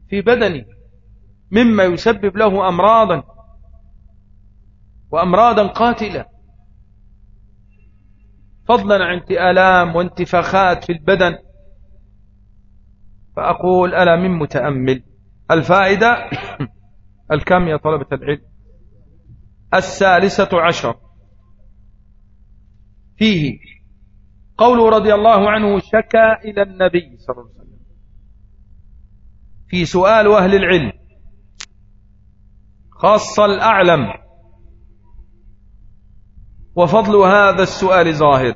في بدنه. مما يسبب له أمراضا وأمراضا قاتلة. فضلا عن آلام وانتفاخات في البدن. فأقول ألا من متأمل؟ الفائدة؟ الكم يا طلبة العلم. الثالثة عشر. فيه قوله رضي الله عنه شكى إلى النبي صلى الله عليه وسلم. في سؤال أهل العلم خاصة الأعلم. وفضل هذا السؤال ظاهر.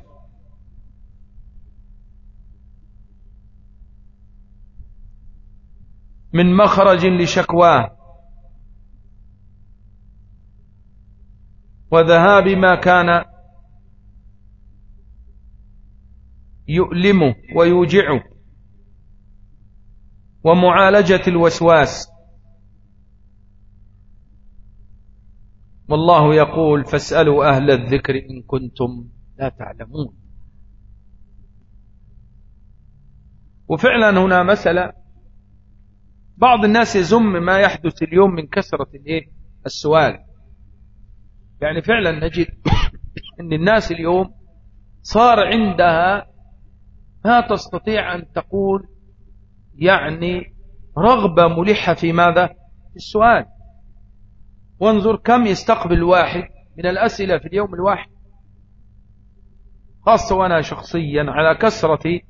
من مخرج لشكواه وذهاب ما كان يؤلمه ويوجعه ومعالجة الوسواس. والله يقول فاسألوا أهل الذكر إن كنتم لا تعلمون. وفعلا هنا مسألة بعض الناس يزم ما يحدث اليوم من كثرة السؤال يعني فعلا نجد أن الناس اليوم صار عندها ما تستطيع أن تقول يعني رغبة ملحة في ماذا؟ في السؤال. وانظر كم يستقبل واحد من الأسئلة في اليوم الواحد. خاصة وأنا شخصيا على كثرة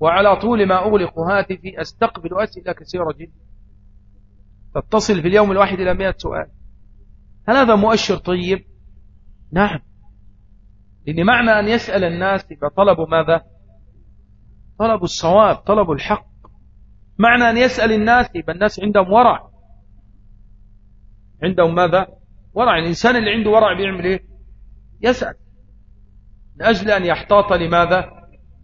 وعلى طول ما أغلق هاتفي أستقبل أسئلة كثيرة جدا. تتصل في اليوم الواحد إلى مئة سؤال. هل هذا مؤشر طيب؟ نعم. لأن معنى أن يسأل الناس يبقى طلبوا ماذا؟ طلبوا الصواب طلبوا الحق. معنى أن يسأل الناس يبقى الناس عندهم ورع. عندهم ماذا؟ ورع الإنسان اللي عنده ورع بيعمل إيه؟ يسأل. من أجل أن يحتاط لماذا؟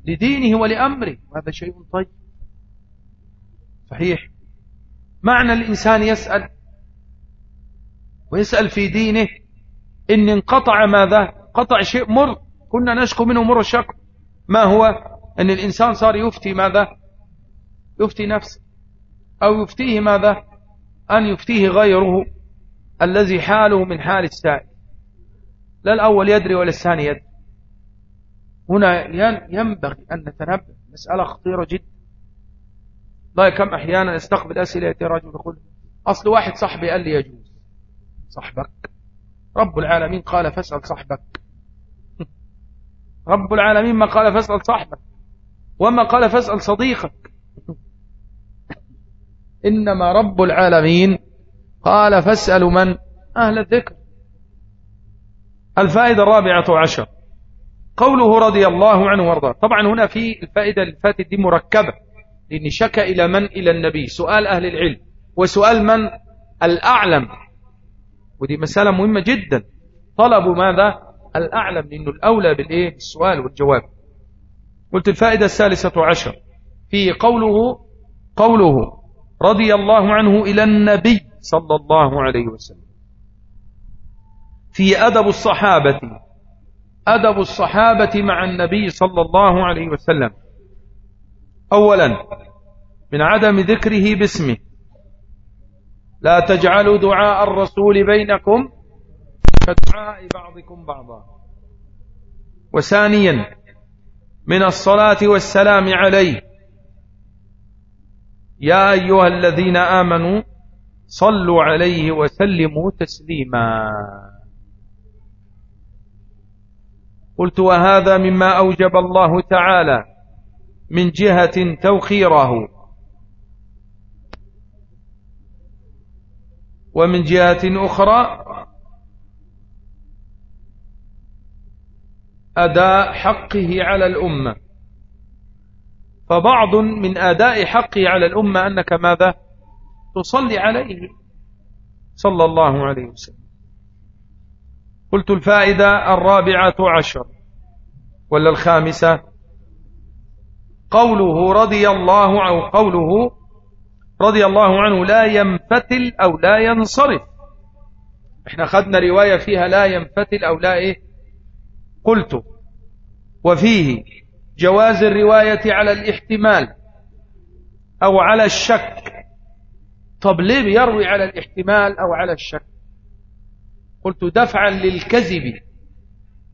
لدينه ولأمره. هذا شيء طيب. صحيح. معنى الإنسان يسأل ويسأل في دينه إن انقطع ماذا؟ قطع شيء مر. كنا نشكو منه مر الشكو. ما هو؟ أن الإنسان صار يفتي ماذا؟ يفتي نفسه. أو يفتيه ماذا؟ أن يفتيه غيره. الذي حاله من حال السائل. لا الأول يدري ولا الثاني يدري. هنا ينبغي أن نتنبه. مسألة خطيرة جدا. لا كم أحيانا استقبل أسئلة يأتي رجل يقول أصل واحد صاحبي قال لي يجوز. صاحبك. رب العالمين قال فاسأل صاحبك. رب العالمين ما قال فاسأل صاحبك. وما قال فاسأل صديقك. إنما رب العالمين قال فاسألوا من؟ أهل الذكر. الفائدة الرابعة عشر. قوله رضي الله عنه وارضاه. طبعا هنا في الفائدة الفاتت دي مركبة لأن شك إلى من؟ إلى النبي. سؤال أهل العلم. وسؤال من؟ الأعلم. ودي مسألة مهمة جدا. طلبوا ماذا؟ الأعلم لأنه الأولى بالإيه؟ السؤال والجواب. قلت الفائدة الثالثة عشر. في قوله قوله رضي الله عنه إلى النبي. صلى الله عليه وسلم. في أدب الصحابة أدب الصحابة مع النبي صلى الله عليه وسلم. أولا من عدم ذكره باسمه. لا تجعلوا دعاء الرسول بينكم كدعاء بعضكم بعضا. وثانيا من الصلاة والسلام عليه. يا أيها الذين آمنوا صلوا عليه وسلموا تسليما. قلت وهذا مما أوجب الله تعالى من جهة توخيره. ومن جهة أخرى أداء حقه على الأمة. فبعض من أداء حقه على الأمة أنك ماذا؟ تصلي عليه. صلى الله عليه وسلم. قلت الفائدة الرابعة عشر. ولا الخامسة؟ قوله رضي الله عنه قوله رضي الله عنه لا ينفتل أو لا ينصرف. إحنا خدنا رواية فيها لا ينفتل أو لا إيه؟ قلت. وفيه جواز الرواية على الاحتمال أو على الشك. طب ليه بيروي على الاحتمال أو على الشك؟ قلت دفعا للكذب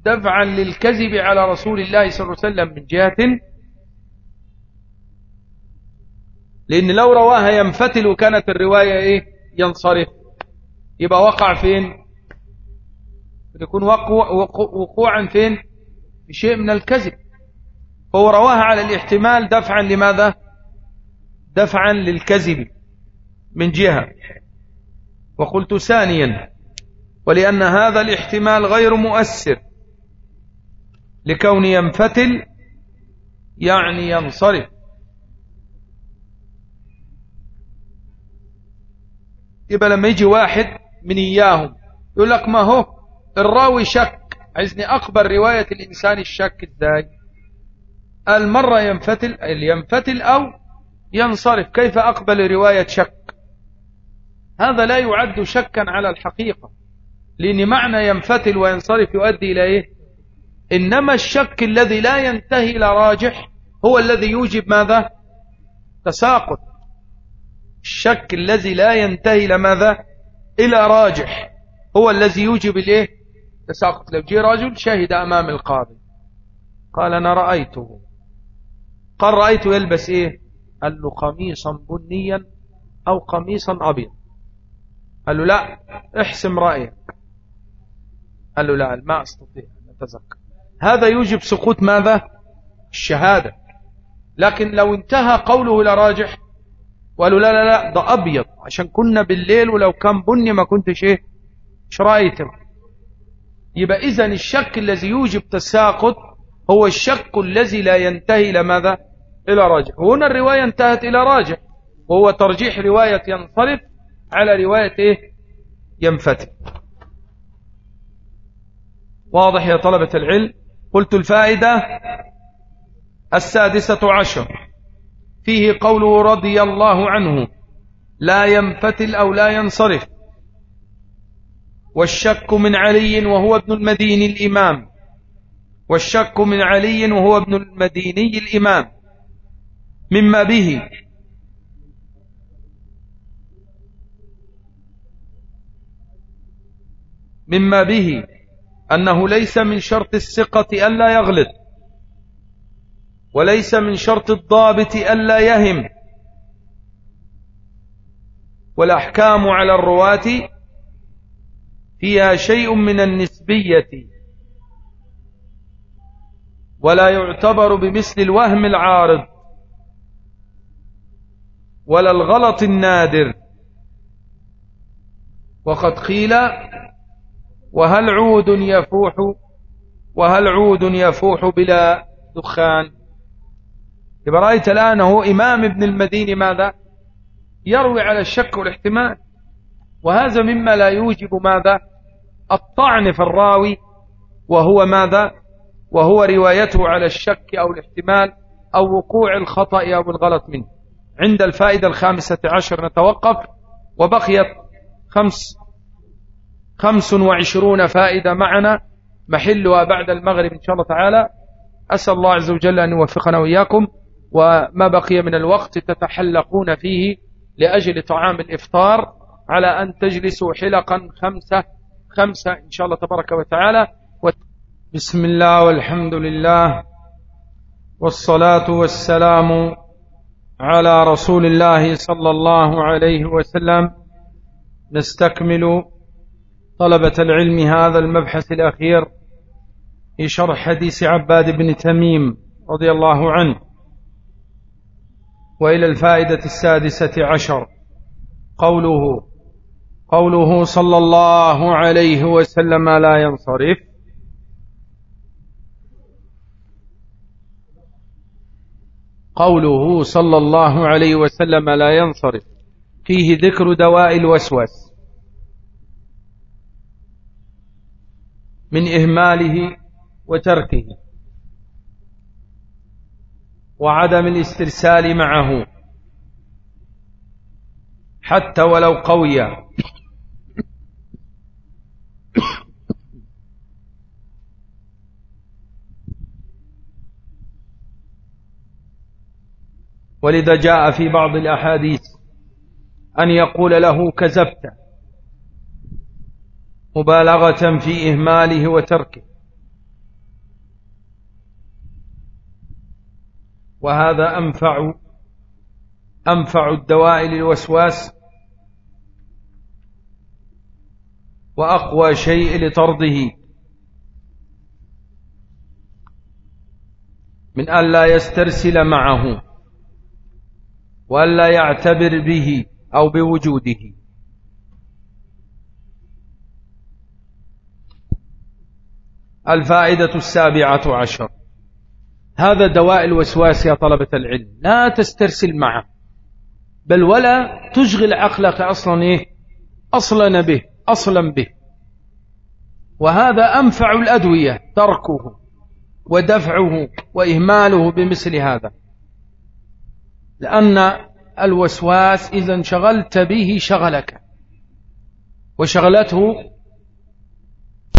دفعا للكذب على رسول الله صلى الله عليه وسلم من جهة. لأن لو رواها ينفتل وكانت الرواية إيه؟ ينصرف. يبقى وقع فين؟ يكون وقوع وقوعا فين؟ في شيء من الكذب. فهو رواها على الاحتمال دفعا لماذا؟ دفعا للكذب. من جهة. وقلت ثانيا ولأن هذا الاحتمال غير مؤثر. لكون ينفتل يعني ينصرف. يبقى لما يجي واحد من إياهم يقول لك ما هو؟ الراوي شك. عايزني أقبل رواية الإنسان الشك إزاي المرة ينفتل ينفتل أو ينصرف. كيف أقبل رواية شك؟ هذا لا يعد شكا على الحقيقة لأن معنى ينفتل وينصرف يؤدي إلى إيه؟ إنما الشك الذي لا ينتهي إلى راجح هو الذي يوجب ماذا؟ تساقط. الشك الذي لا ينتهي إلى ماذا؟ إلى راجح هو الذي يوجب الإيه تساقط. لو جي رجل شهد أمام القاضي قال أنا رأيته. قال رأيته يلبس إيه؟ قال له قميصا بنيا أو قميصا أبيض. قال له لا احسم رأيك. قال له لا ما أستطيع أن أتذكر هذا يوجب سقوط ماذا؟ الشهادة. لكن لو انتهى قوله لراجح وقالوا لا لا لا ده أبيض. عشان كنا بالليل ولو كان بني ما كنتش إيه؟ مش رأيته يبقى إذا الشك الذي يوجب تساقط هو الشك الذي لا ينتهي إلى ماذا؟ إلى راجع هنا الرواية انتهت إلى راجع وهو ترجيح رواية ينصرف على رواية إيه ينفتح واضح يا طلبة العلم؟ قلت الفائدة السادسة عشر. فيه قوله رضي الله عنه لا ينفتل أو لا ينصرف. والشك من علي وهو ابن المديني الإمام. والشك من علي وهو ابن المديني الإمام. مما به مما به أنه ليس من شرط الثقة ألا يغلط وليس من شرط الضابط ألا يهم. والأحكام على الرواة فيها شيء من النسبية ولا يعتبر بمثل الوهم العارض ولا الغلط النادر. وقد قيل وهل عود يفوح؟ وهل عود يفوح بلا دخان؟ يبقى رأيت الآن هو إمام ابن المديني ماذا؟ يروي على الشك والاحتمال. وهذا مما لا يوجب ماذا؟ الطعن في الراوي. وهو ماذا؟ وهو روايته على الشك أو الاحتمال أو وقوع الخطأ أو الغلط منه. عند الفائدة الخامسة عشر نتوقف. وبقيت خمس خمس وعشرون فائدة معنا محلها بعد المغرب إن شاء الله تعالى. أسأل الله عز وجل أن يوفقنا وإياكم وما بقي من الوقت تتحلقون فيه لأجل طعام الإفطار على أن تجلسوا حلقا خمسة خمسة إن شاء الله تبارك وتعالى. بسم الله والحمد لله والصلاة والسلام على رسول الله صلى الله عليه وسلم. نستكمل طلبة العلم هذا المبحث الأخير في شرح حديث عباد بن تميم رضي الله عنه. وإلى الفائدة السادسة عشر. قوله قوله صلى الله عليه وسلم لا ينصرف. قوله صلى الله عليه وسلم لا ينصرف. فيه ذكر دواء الوسواس من إهماله وتركه وعدم الاسترسال معه. حتى ولو قوي. ولذا جاء في بعض الأحاديث أن يقول له كذبت. مبالغة في إهماله وتركه. وهذا أنفع أنفع الدواء للوسواس وأقوى شيء لطرده. من أن لا يسترسل معه وأن لا يعتبر به أو بوجوده. الفائدة السابعة عشر. هذا دواء الوسواس يا طلبة العلم. لا تسترسل معه. بل ولا تشغل عقلك أصلا إيه؟ أصلا به أصلا به. وهذا أنفع الأدوية تركه ودفعه وإهماله بمثل هذا. لأن الوسواس إذا انشغلت به شغلك. وشغلته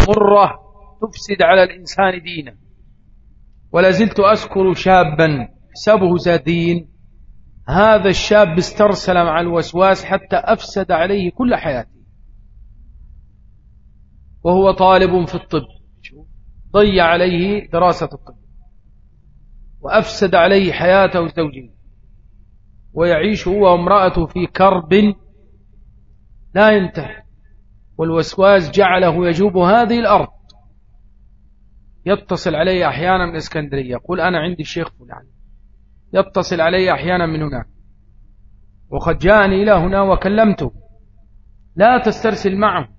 مرة تفسد على الإنسان دينه ولا زلت أذكر شابا حسبه زادين هذا الشاب استرسل مع الوسواس حتى أفسد عليه كل حياته. وهو طالب في الطب. ضيع عليه دراسة الطب. وأفسد عليه حياته وزوجه ويعيش هو وامرأته في كرب لا ينتهي. والوسواس جعله يجوب هذه الأرض. يتصل علي أحيانا من إسكندرية يقول أنا عندي الشيخ فلان. يتصل علي أحيانا من هناك. وقد جاءني إلى هنا وكلمته. لا تسترسل معه.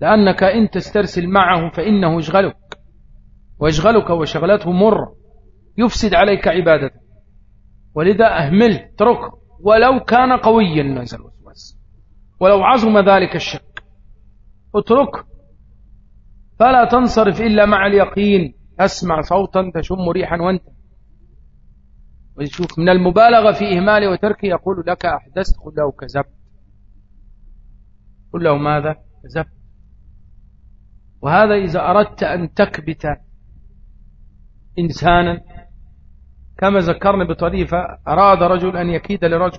لأنك إن تسترسل معه فإنه يشغلك. ويشغلك وشغلته مر. يفسد عليك عبادتك ولذا أهمل اترك. ولو كان قويا نزل الوسواس. ولو عظم ذلك الشك. اترك. فلا تنصرف إلا مع اليقين. أسمع صوتا تشم ريحا وانت. ويشوف من المبالغة في إهماله وتركه يقول لك أحدثت قل له كذبت. قل له ماذا؟ كذبت. وهذا إذا أردت أن تكبت إنسانا كما ذكرنا بطريقة أراد رجل أن يكيد لرجل.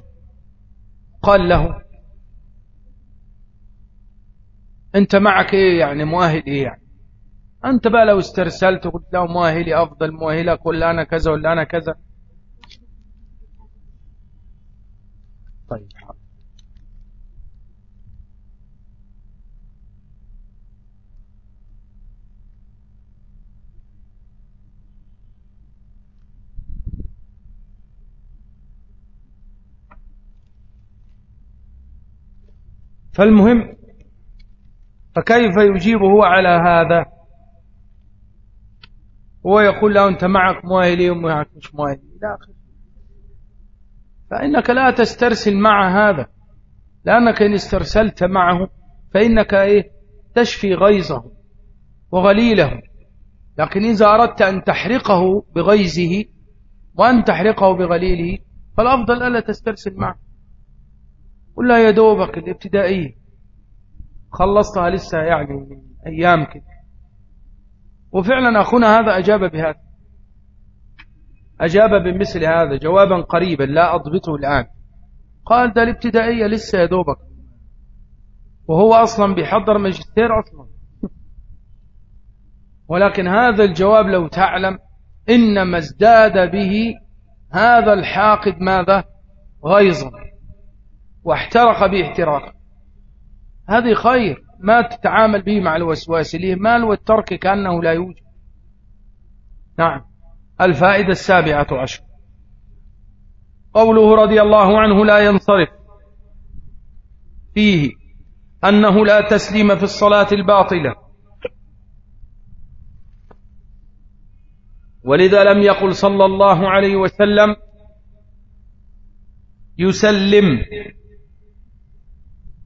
قال له أنت معك إيه يعني؟ مؤهل إيه يعني؟ أنت بقى لو استرسلت وقلت له مؤهلي أفضل مؤهلك ولا أنا كذا ولا أنا كذا. طيب. فالمهم فكيف يجيب هو على هذا؟ هو يقول له أنت معك مؤهلي ومعك مش مؤهلي لا أخي فإنك لا تسترسل مع هذا. لأنك إن استرسلت معه فإنك إيه؟ تشفي غيظه وغليله. لكن إذا أردت أن تحرقه بغيظه وأن تحرقه بغليله فالأفضل ألا تسترسل معه. قل له يا دوبك الابتدائية خلصتها لسه يعني من أيام كده وفعلا أخونا هذا أجاب بهذا أجاب بمثل هذا جوابا قريبا لا أضبطه الآن. قال ده الابتدائية لسه يا دوبك. وهو أصلا بيحضر ماجستير أصلا. ولكن هذا الجواب لو تعلم إنما ازداد به هذا الحاقد ماذا؟ غيظا واحترق به احتراقا هذه خير. ما تتعامل به مع الوسواس الإهمال والترك كأنه لا يوجد. نعم. الفائدة السابعة عشر. قوله رضي الله عنه لا ينصرف. فيه أنه لا تسليم في الصلاة الباطلة. ولذا لم يقل صلى الله عليه وسلم يسلم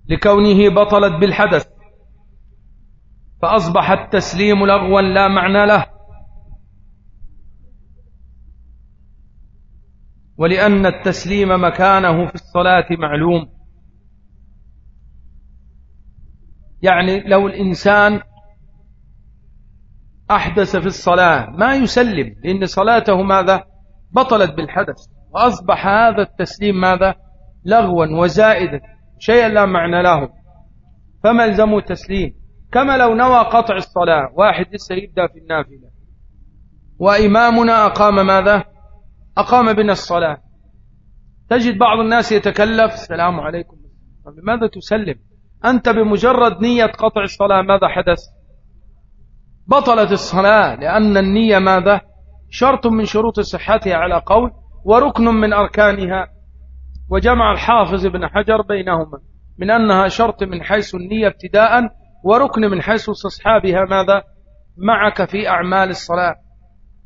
لكونه بطلت بالحدث. فأصبح التسليم لغوا لا معنى له. ولأن التسليم مكانه في الصلاة معلوم. يعني لو الإنسان أحدث في الصلاة ما يسلم لأن صلاته ماذا؟ بطلت بالحدث. وأصبح هذا التسليم ماذا؟ لغوا وزائدا شيئا لا معنى له فما الزموا تسليم كما لو نوى قطع الصلاة. واحد لسه يبدأ في النافلة. وإمامنا أقام ماذا؟ أقام بنا الصلاة. تجد بعض الناس يتكلف السلام عليكم. لماذا تسلم؟ أنت بمجرد نية قطع الصلاة ماذا حدث؟ بطلت الصلاة. لأن النية ماذا؟ شرط من شروط صحتها على قول وركن من أركانها. وجمع الحافظ ابن حجر بينهما من أنها شرط من حيث النية ابتداء وركن من حيث استصحابها ماذا؟ معك في أعمال الصلاة.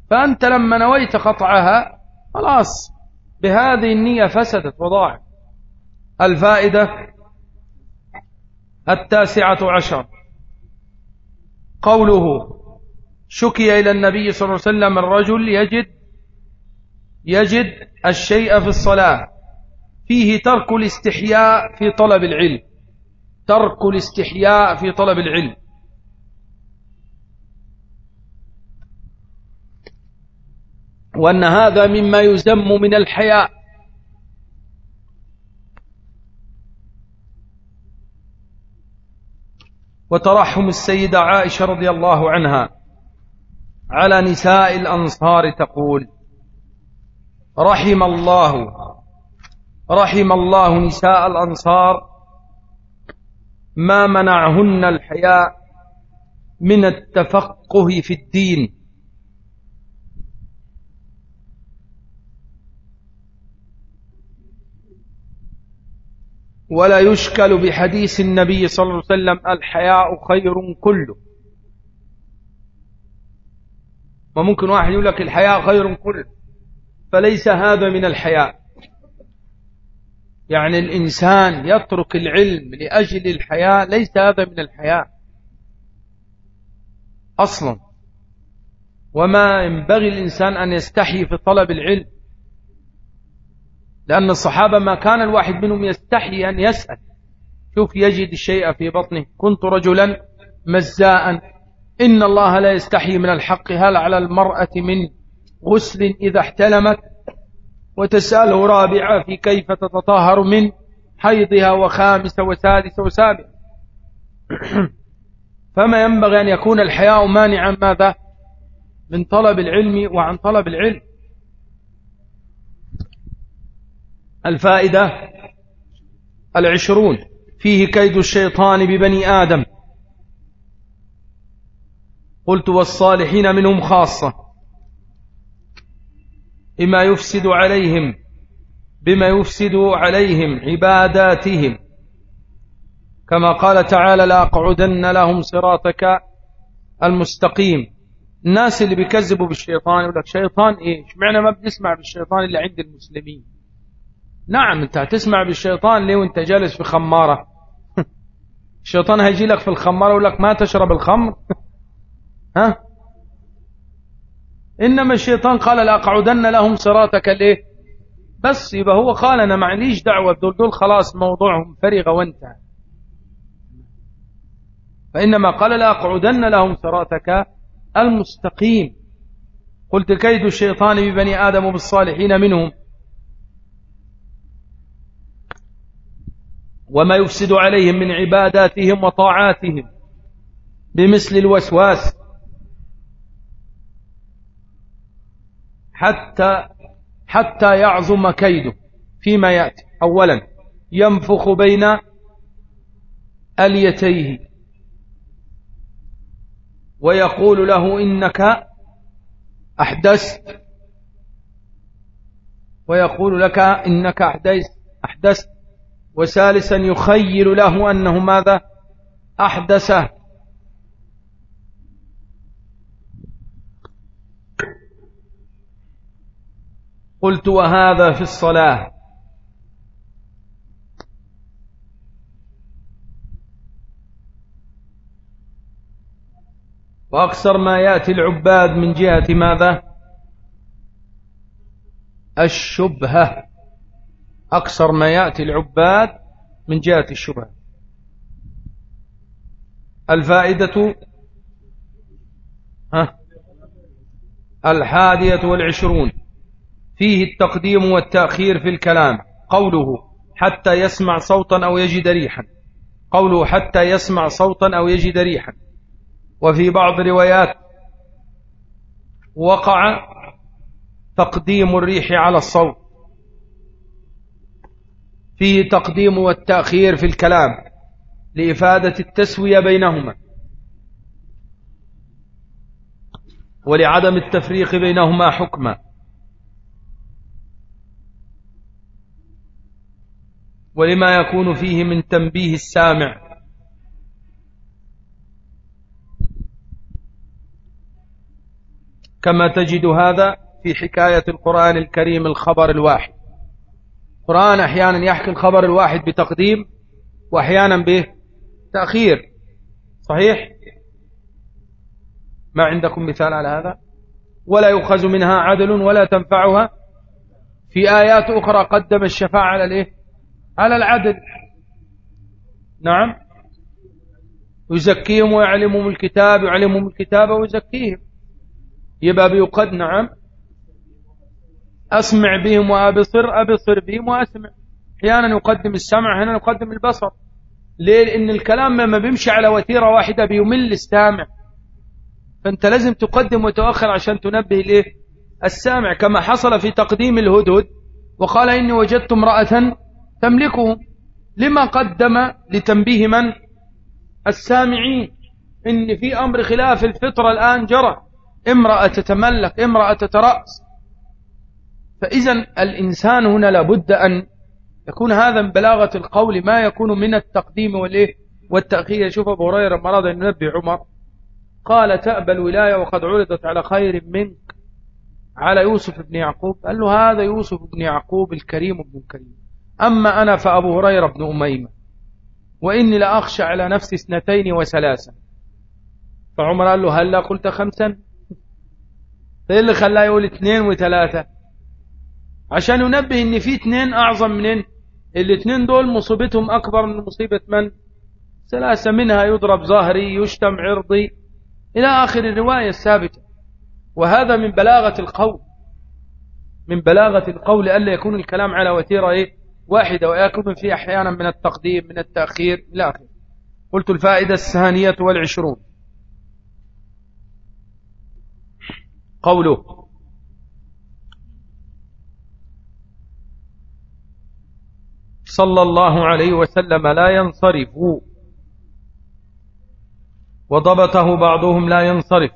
فأنت لما نويت قطعها خلاص بهذه النية فسدت وضاعت. الفائدة؟ التاسعة عشر. قوله شكي إلى النبي صلى الله عليه وسلم الرجل يجد يجد الشيء في الصلاة. فيه ترك الاستحياء في طلب العلم. ترك الاستحياء في طلب العلم. وأن هذا مما يزم من الحياء. وترحم السيدة عائشة رضي الله عنها على نساء الأنصار تقول رحم الله رحم الله نساء الأنصار ما منعهن الحياء من التفقه في الدين. ولا يشكل بحديث النبي صلى الله عليه وسلم الحياء خير كله. وممكن واحد يقول لك الحياء خير كله فليس هذا من الحياء. يعني الإنسان يترك العلم لأجل الحياة ليس هذا من الحياة. أصلا. وما ينبغي الإنسان أن يستحي في طلب العلم. لأن الصحابة ما كان الواحد منهم يستحي أن يسأل. شوف يجد الشيء في بطنه. كنت رجلا مزاء. إن الله لا يستحي من الحق. هل على المرأة من غسل إذا احتلمت؟ وتسأله رابعة في كيف تتطهر من حيضها وخامسة وسادسة وسابعة فما ينبغي أن يكون الحياء مانعا ماذا؟ من طلب العلم وعن طلب العلم. الفائدة العشرون. فيه كيد الشيطان ببني آدم. قلت والصالحين منهم خاصة. بما يفسد عليهم بما يفسد عليهم عباداتهم. كما قال تعالى لأقعدن لهم صراطك المستقيم. الناس اللي بيكذبوا بالشيطان يقول لك شيطان إيه معنى ما بنسمع بالشيطان اللي عند المسلمين. نعم أنت هتسمع بالشيطان ليه وأنت جالس في خمارة؟ الشيطان هيجي لك في الخمارة ويقول لك ما تشرب الخمر؟ ها؟ إنما الشيطان قال لأقعدن لهم صراطك ليه؟ بس يبقى هو قال أنا معليش دعوة دول دول خلاص موضوعهم فرغ وانتهى. فإنما قال لأقعدن لهم صراطك المستقيم. قلت كيد الشيطان ببني آدم وبالصالحين منهم. وما يفسد عليهم من عباداتهم وطاعاتهم بمثل الوسواس. حتى حتى يعظم كيده فيما يأتي. أولا ينفخ بين أليتيه. ويقول له إنك أحدثت. ويقول لك إنك أحدثت وثالثا يخيل له أنه ماذا؟ أحدثه. قلت وهذا في الصلاة. وأكثر ما يأتي العباد من جهة ماذا؟ الشبهة. أكثر ما يأتي العباد من جهة الشبهة. الفائدة؟ الحادية والعشرون. فيه التقديم والتأخير في الكلام قوله حتى يسمع صوتا أو يجد ريحا. قوله حتى يسمع صوتا أو يجد ريحا. وفي بعض الروايات وقع تقديم الريح على الصوت. فيه تقديم والتأخير في الكلام لإفادة التسوية بينهما. ولعدم التفريق بينهما حكما. ولما يكون فيه من تنبيه السامع. كما تجد هذا في حكاية القرآن الكريم الخبر الواحد. القرآن أحيانا يحكي الخبر الواحد بتقديم وأحيانا به تأخير صحيح؟ ما عندكم مثال على هذا؟ ولا يؤخذ منها عدل ولا تنفعها. في آيات أخرى قدم الشفاعة على الإيه؟ على العدل. نعم. يزكيهم ويعلمهم الكتاب يعلمهم الكتاب ويزكيهم. يبقى بيقد نعم. أسمع بهم وأبصر أبصر بهم وأسمع. أحيانا يقدم السمع هنا يقدم البصر. ليه؟ لأن الكلام ما بيمشي على وتيرة واحدة بيمل السامع. فأنت لازم تقدم وتؤخر عشان تنبه ليه؟ السامع. كما حصل في تقديم الهدهد وقال إني وجدت امرأة تملكهم لما قدم لتنبيه من؟ السامعين. إن في أمر خلاف الفطرة الآن جرى. امرأة تتملك امرأة تترأس. فإذا الإنسان هنا لابد أن يكون هذا من بلاغة القول ما يكون من التقديم والإيه؟ والتأخير. شوف أبو هريرة مرض أن ينبي عمر قال تأبى الولاية وقد عرضت على خير منك. على يوسف بن يعقوب قال له هذا يوسف بن يعقوب الكريم ابن الكريم أما أنا فأبو هريرة بن أميمة وإني لأخشى على نفسي اثنتين وثلاثة. فعمر قال له هل لا قلت خمسا؟ فإيه اللي خلاه يقول اثنين وثلاثة. عشان ينبه إن في اثنين أعظم من الاثنين دول مصيبتهم أكبر من مصيبة من؟ ثلاثة منها يضرب ظهري يشتم عرضي. إلى آخر الرواية الثابتة. وهذا من بلاغة القول. من بلاغة القول ألا يكون الكلام على وتيرة إيه؟ واحدة ويكون فيه أحيانا من التقديم من التأخير إلى آخره. قلت الفائدة الثانية والعشرون. قوله صلى الله عليه وسلم لا ينصرف. وضبطه بعضهم لا ينصرف.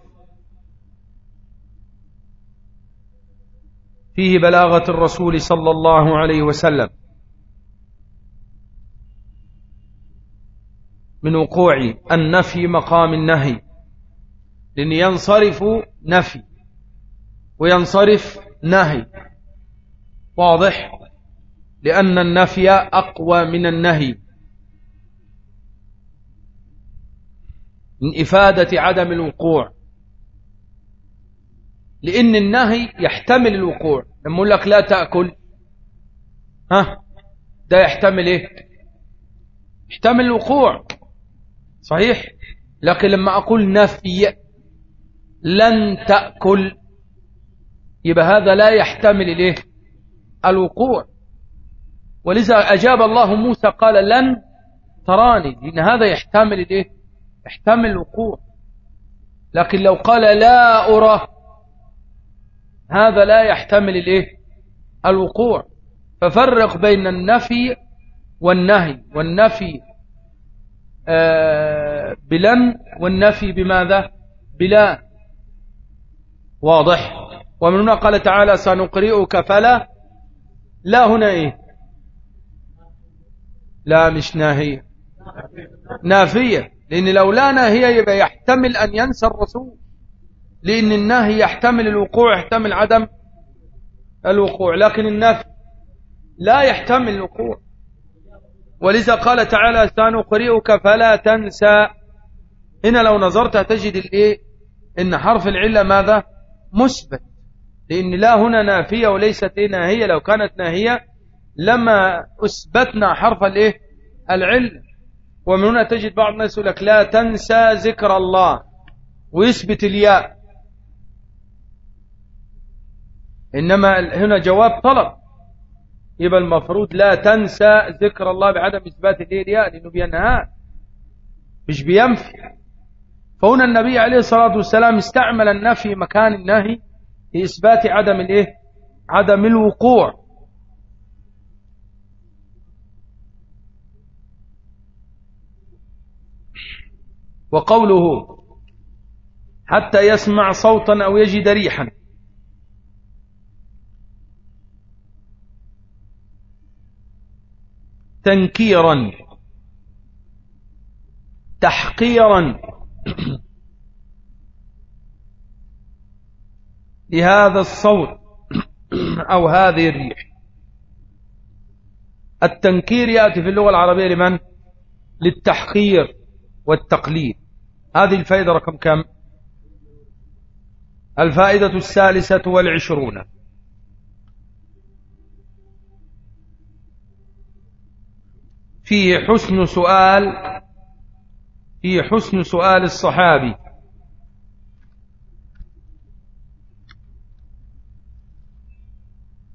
فيه بلاغة الرسول صلى الله عليه وسلم. من وقوع النفي مقام النهي لأن ينصرف نفي وينصرف نهي. واضح؟ لأن النفي أقوى من النهي. من إفادة عدم الوقوع. لأن النهي يحتمل الوقوع. لما لك لا تأكل ها؟ ده يحتمل إيه؟ يحتمل الوقوع. صحيح. لكن لما أقول نفي لن تأكل. يبقى هذا لا يحتمل الإيه الوقوع. ولذا أجاب الله موسى قال لن تراني. لأن هذا يحتمل الإيه يحتمل الوقوع. لكن لو قال لا أرى هذا لا يحتمل الإيه الوقوع. ففرق بين النفي والنهي. والنفي بلن والنفي بماذا؟ بلا. واضح. ومن هنا قال تعالى سنقرئك فلا. لا هنا إيه؟ لا مش ناهية. نافية. لأن لو لا ناهية يبقى يحتمل أن ينسى الرسول. لأن النهي يحتمل الوقوع يحتمل عدم الوقوع. لكن النفي لا يحتمل الوقوع. ولذا قال تعالى سنقرئك فلا تنسى. هنا لو نظرت تجد الايه إن حرف العلة ماذا؟ مثبت. لأن لا هنا نافية وليست إيه ناهية. لو كانت ناهية لما أثبتنا حرف الايه العلم ومن هنا تجد بعض الناس يقول لك لا تنسى ذكر الله ويثبت الياء. إنما هنا جواب طلب. يبقى المفروض لا تنسى ذكر الله بعدم إثبات الياء لأنه بينهى مش بينفي. فهنا النبي عليه الصلاة والسلام استعمل النفي مكان النهي لإثبات عدم الإيه؟ عدم الوقوع. وقوله حتى يسمع صوتا أو يجد ريحا. تنكيرا تحقيرا. لهذا الصوت أو هذه الريح. التنكير يأتي في اللغة العربية لمن؟ للتحقير والتقليد. هذه الفائدة رقم كم؟ الفائدة الثالثة والعشرون. فيه حسن سؤال فيه حسن سؤال الصحابي.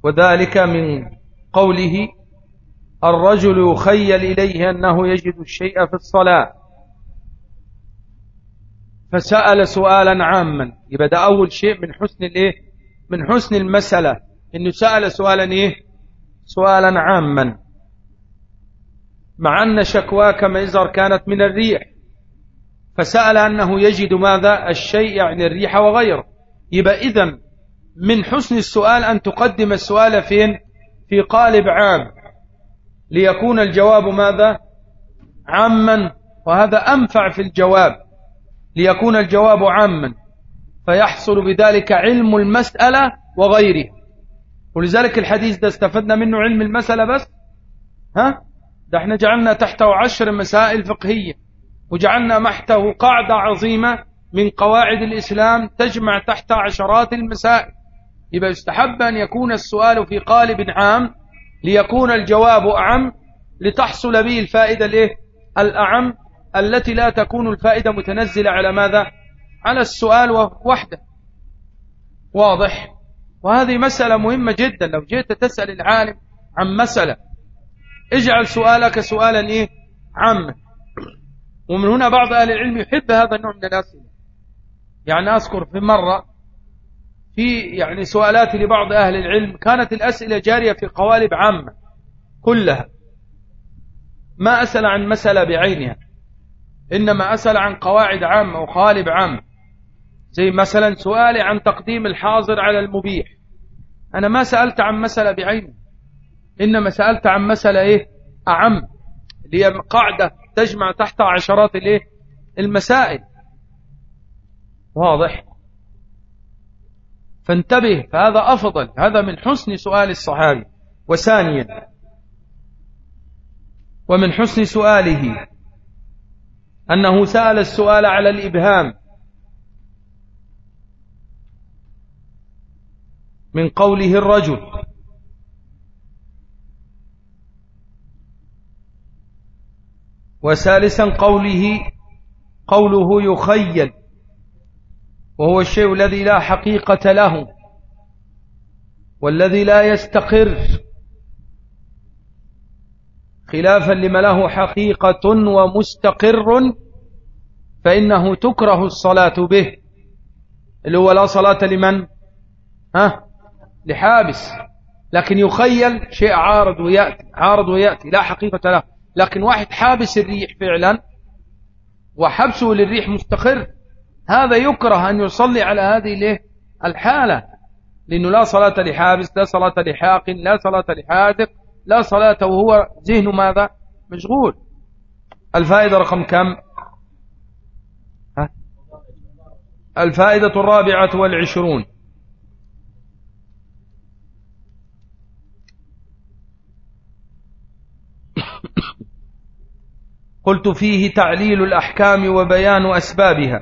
وذلك من قوله الرجل يخيل إليه أنه يجد الشيء في الصلاة. فسأل سؤالا عاما. يبقى ده أول شيء من حسن الإيه؟ من حسن المسألة. إنه سأل سؤالا إيه؟ سؤالا عاما. مع أن شكواك ميزر كانت من الريح. فسأل أنه يجد ماذا؟ الشيء يعني الريح وغيره. يبقى إذن من حسن السؤال أن تقدم السؤال فين؟ في قالب عام. ليكون الجواب ماذا؟ عاما وهذا أنفع في الجواب. ليكون الجواب عاما. فيحصل بذلك علم المسألة وغيره. ولذلك الحديث ده استفدنا منه علم المسألة بس؟ ها؟ ده إحنا جعلنا تحته عشر مسائل فقهية وجعلنا محته قاعدة عظيمة من قواعد الإسلام تجمع تحت عشرات المسائل. يبقى يستحب أن يكون السؤال في قالب عام ليكون الجواب أعم لتحصل به الفائدة الإيه؟ الأعم التي لا تكون الفائدة متنزلة على ماذا؟ على السؤال وحده. واضح؟ وهذه مسألة مهمة جدا. لو جئت تسأل العالم عن مسألة اجعل سؤالك سؤالا إيه؟ عاما. ومن هنا بعض أهل العلم يحب هذا النوع من الأسئلة. يعني أذكر في مرة في يعني سؤالات لبعض أهل العلم كانت الأسئلة جارية في قوالب عامة كلها. ما أسأل عن مسألة بعينها إنما أسأل عن قواعد عامة وقالب عامة. زي مثلا سؤالي عن تقديم الحاضر على المبيح. أنا ما سألت عن مسألة بعينها. إنما سألت عن مسألة إيه؟ أعم. هي قاعدة تجمع تحت عشرات الإيه؟ المسائل. واضح؟ فانتبه فهذا أفضل. هذا من حسن سؤال الصحابي. وثانيا ومن حسن سؤاله أنه سأل السؤال على الإبهام. من قوله الرجل. وثالثا قوله قوله يخيل وهو الشيء الذي لا حقيقة له والذي لا يستقر خلافا لما له حقيقة ومستقر فإنه تكره الصلاة به. اللي هو لا صلاة لمن؟ ها؟ لحابس. لكن يخيل شيء عارض ويأتي عارض ويأتي لا حقيقة له. لكن واحد حابس الريح فعلا وحبسه للريح مستقر هذا يكره أن يصلي على هذه الحالة لأنه لا صلاة لحابس لا صلاة لحاق لا صلاة لحاذق لا صلاة وهو ذهنه ماذا؟ مشغول. الفائدة رقم كم؟ ها؟ الفائدة الرابعة والعشرون. قلت فيه تعليل الأحكام وبيان أسبابها.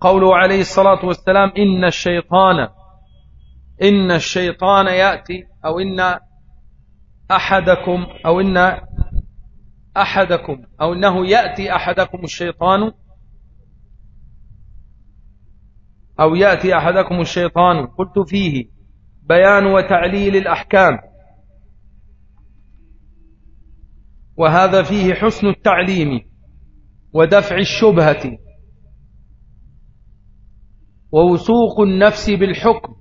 قوله عليه الصلاة والسلام إن الشيطان إن الشيطان يأتي أو إن أحدكم أو إن أحدكم أو إنه يأتي أحدكم الشيطان أو يأتي أحدكم الشيطان. قلت فيه بيان وتعليل الأحكام. وهذا فيه حسن التعليم ودفع الشبهة ووثوق النفس بالحكم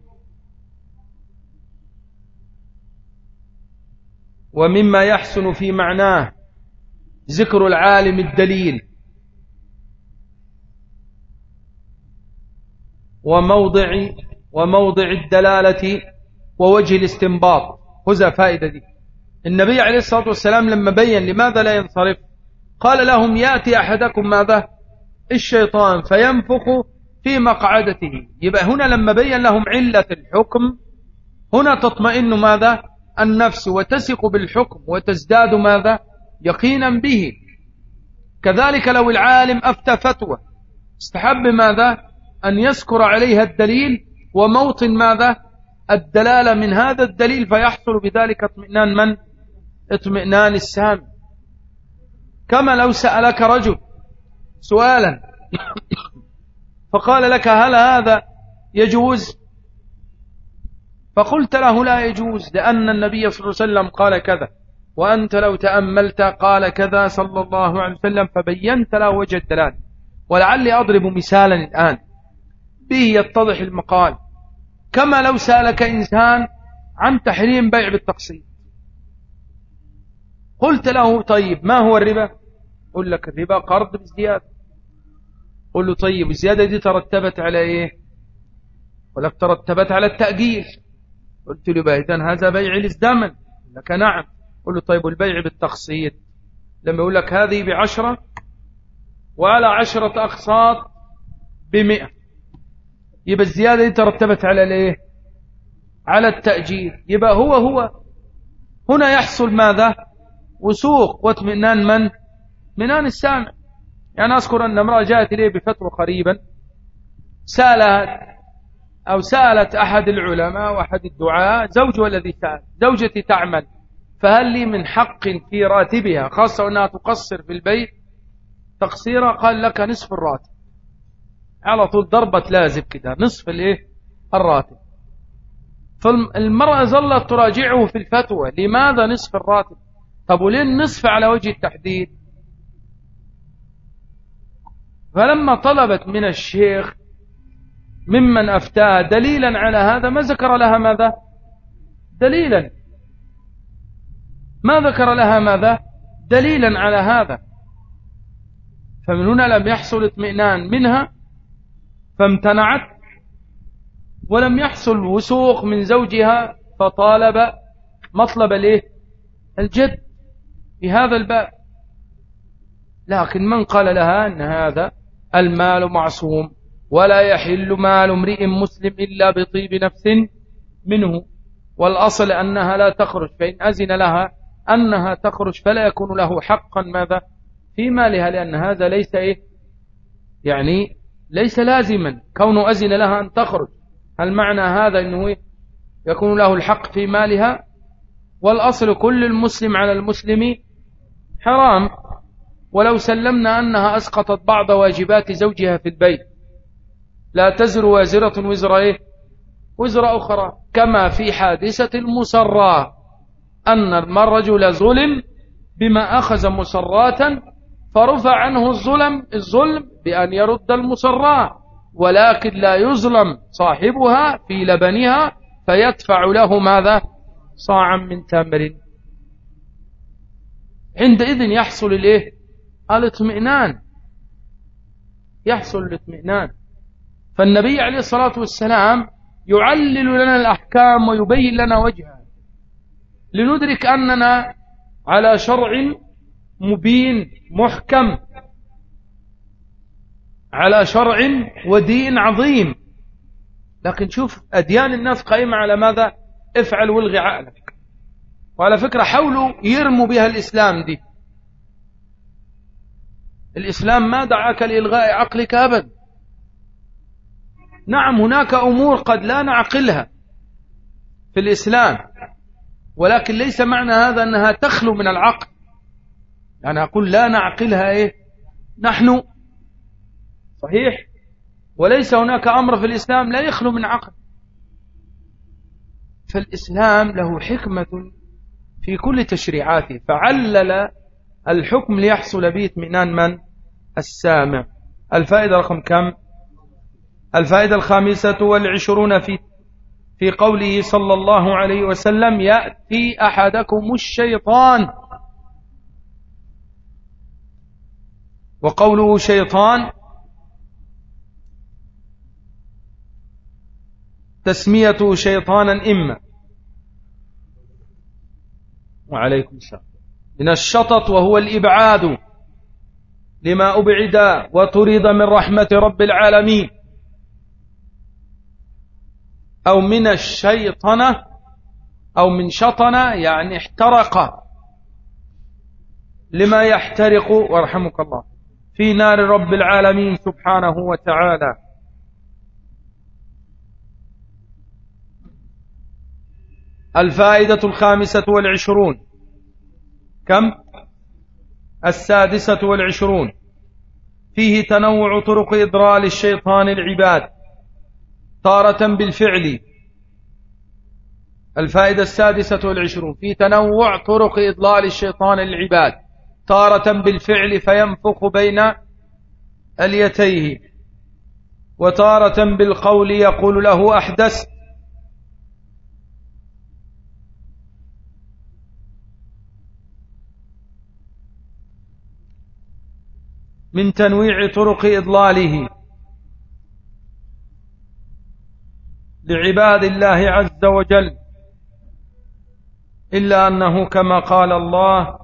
ومما يحسن في معناه ذكر العالم الدليل وموضع وموضع الدلالة ووجه الاستنباط. خذ فائدة دي. النبي عليه الصلاة والسلام لما بين لماذا لا ينصرف؟ قال لهم يأتي أحدكم ماذا؟ الشيطان فينفخ في مقعدته. يبقى هنا لما بين لهم علة الحكم هنا تطمئن ماذا؟ النفس وتثق بالحكم وتزداد ماذا؟ يقينا به. كذلك لو العالم أفتى فتوى استحب ماذا؟ أن يذكر عليها الدليل وموطن ماذا؟ الدلالة من هذا الدليل فيحصل بذلك اطمئنان من؟ اطمئنان السام كما لو سألك رجل سؤالا فقال لك هل هذا يجوز؟ فقلت له لا يجوز لأن النبي صلى الله عليه وسلم قال كذا وأنت لو تأملت قال كذا صلى الله عليه وسلم فبينت له وجه الدلال. ولعلي أضرب مثالا الآن. به يتضح المقال. كما لو سألك إنسان عن تحريم بيع بالتقسيط. قلت له طيب ما هو الربا؟ قل لك الربا قرض بزيادة. قل له طيب الزيادة دي ترتبت على إيه؟ ولك ترتبت على التأجيل قلت له إذن هذا بيع للزمن. لك نعم. قل له طيب البيع بالتقسيط؟ لما يقول لك هذه بعشرة وعلى عشرة أقساط بمئة. يبقى الزيادة دي ترتبت على الإيه؟ على التأجير. يبقى هو هو. هنا يحصل ماذا؟ وسوق واطمئنان من؟ منان السامع. يعني أذكر أن امرأة جاءت إليه بفتوى قريبا سألت أو سألت أحد العلماء وأحد الدعاء زوجها الذي سأل زوجتي تعمل فهل لي من حق في راتبها؟ خاصة أنها تقصر في البيت تقصيرا قال لك نصف الراتب. على طول ضربة لازم كده نصف الإيه؟ الراتب. فالمرأة ظلت تراجعه في الفتوى. لماذا نصف الراتب؟ طب وليه النصف على وجه التحديد؟ فلما طلبت من الشيخ ممن أفتاه دليلا على هذا ما ذكر لها ماذا؟ دليلا. ما ذكر لها ماذا؟ دليلا على هذا. فمن هنا لم يحصل اطمئنان منها فامتنعت ولم يحصل وسوق من زوجها فطالب مطلب الإيه؟ الجد. في هذا الباب. لكن من قال لها أن هذا المال معصوم ولا يحل مال امرئ مسلم إلا بطيب نفس منه. والأصل أنها لا تخرج فإن أزن لها أنها تخرج فلا يكون له حقا. ماذا؟ في مالها لأن هذا ليس إيه؟ يعني ليس لازما. كونه أزن لها أن تخرج هل معنى هذا أنه يكون له الحق في مالها؟ والأصل كل المسلم على المسلم حرام. ولو سلمنا أنها أسقطت بعض واجبات زوجها في البيت. لا تزر وازرة وزر إيه؟ وزر أخرى. كما في حادثة المسرى أن الرجل ظلم بما أخذ مسراتا فرفع عنه الظلم الظلم بأن يرد المسرات ولكن لا يظلم صاحبها في لبنها فيدفع له ماذا؟ صاعا من تمر. عندئذ يحصل الإيه؟ الاطمئنان. يحصل الاطمئنان. فالنبي عليه الصلاة والسلام يعلل لنا الأحكام ويبين لنا وجهها. لندرك أننا على شرع مبين محكم. على شرع ودين عظيم. لكن شوف أديان الناس قائمة على ماذا؟ افعل والغي عقلك. وعلى فكرة حاولوا يرموا بها الإسلام دي. الإسلام ما دعاك لإلغاء عقلك أبدا نعم هناك أمور قد لا نعقلها في الإسلام ولكن ليس معنى هذا أنها تخلو من العقل. يعني أقول لا نعقلها إيه؟ نحن. صحيح؟ وليس هناك أمر في الإسلام لا يخلو من عقل. فالإسلام له حكمة في كل تشريعاته. فعلل الحكم ليحصل به اطمئنان من؟ السامع. الفائدة رقم كم؟ الفائدة الخامسة والعشرون في في قوله صلى الله عليه وسلم يأتي أحدكم الشيطان. وقوله شيطان تسميته شيطانا إما. وعليكم السلام. من الشطط وهو الإبعاد لما أبعد وطرد من رحمة رب العالمين. أو من الشيطنة أو من شطنة يعني احترق. لما يحترق وارحمك الله في نار رب العالمين سبحانه وتعالى. الفائدة الخامسة والعشرون. كم؟ السادسة والعشرون. فيه تنوع طرق إضرال الشيطان العباد. تارة بالفعل. الفائدة السادسة والعشرون. في تنوع طرق إضلال الشيطان العباد. تارة بالفعل فينفخ بين اليتيه. وتارة بالقول يقول له أحدث. من تنويع طرق إضلاله لعباد الله عز وجل إلا أنه كما قال الله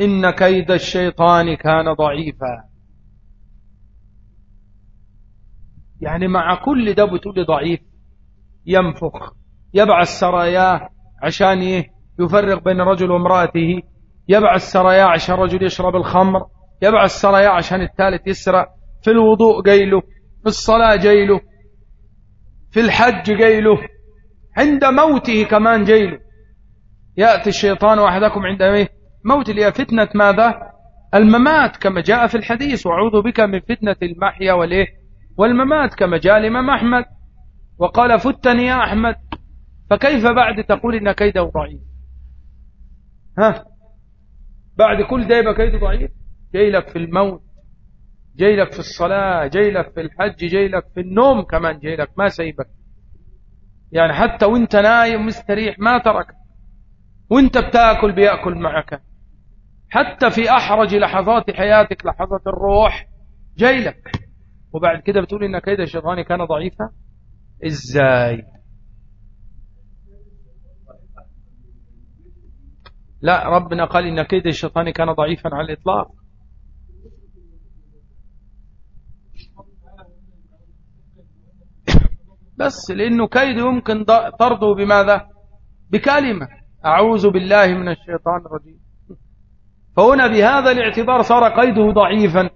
إن كيد الشيطان كان ضعيفا. يعني مع كل ده بتقول ضعيف ينفخ يبعث سراياه عشان يفرق بين الرجل وامرأته يبعث سراياه عشان الرجل يشرب الخمر يبعث سراياه عشان الثالث يسرع في الوضوء قيله في الصلاة جيله في الحج جيله عند موته كمان جيله. يأتي الشيطان أحدكم عند موت اللي فتنة ماذا؟ الممات كما جاء في الحديث وأعوذ بك من فتنة المحيا والإيه والممات كما جاء الإمام أحمد وقال فتني يا أحمد فكيف بعد؟ تقول إن كيده ضعيف. ها؟ بعد كل ده يبقى كيده ضعيف؟ جاي لك في الموت جاي لك في الصلاة جاي لك في الحج جاي لك في النوم كمان جاي لك ما سيبك. يعني حتى وانت نايم مستريح ما ترك. وانت بتاكل بيأكل معك. حتى في أحرج لحظات حياتك لحظة الروح جاي لك. وبعد كده بتقول إن كيد الشيطان كان ضعيفا؟ إزاي؟ لا ربنا قال إن كيد الشيطان كان ضعيفا على الإطلاق. بس لأنه كيد يمكن طرده بماذا؟ بكلمة. أعوذ بالله من الشيطان الرجيم. فهنا بهذا الاعتبار صار قيده ضعيفا.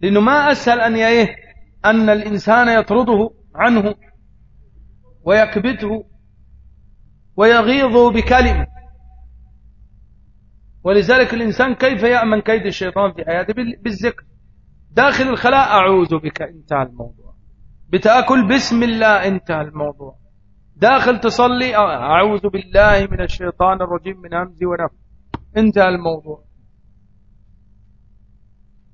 لأنه ما أسهل أن يأيه أن الإنسان يطرده عنه ويكبته ويغيظه بكلمة. ولذلك الإنسان كيف يأمن كيد الشيطان في حياته؟ بالذكر. داخل الخلاء أعوذ بك انتهى الموضوع. بتأكل بسم الله انتهى الموضوع. داخل تصلي أعوذ بالله من الشيطان الرجيم من همزي ونفسي انتهى الموضوع.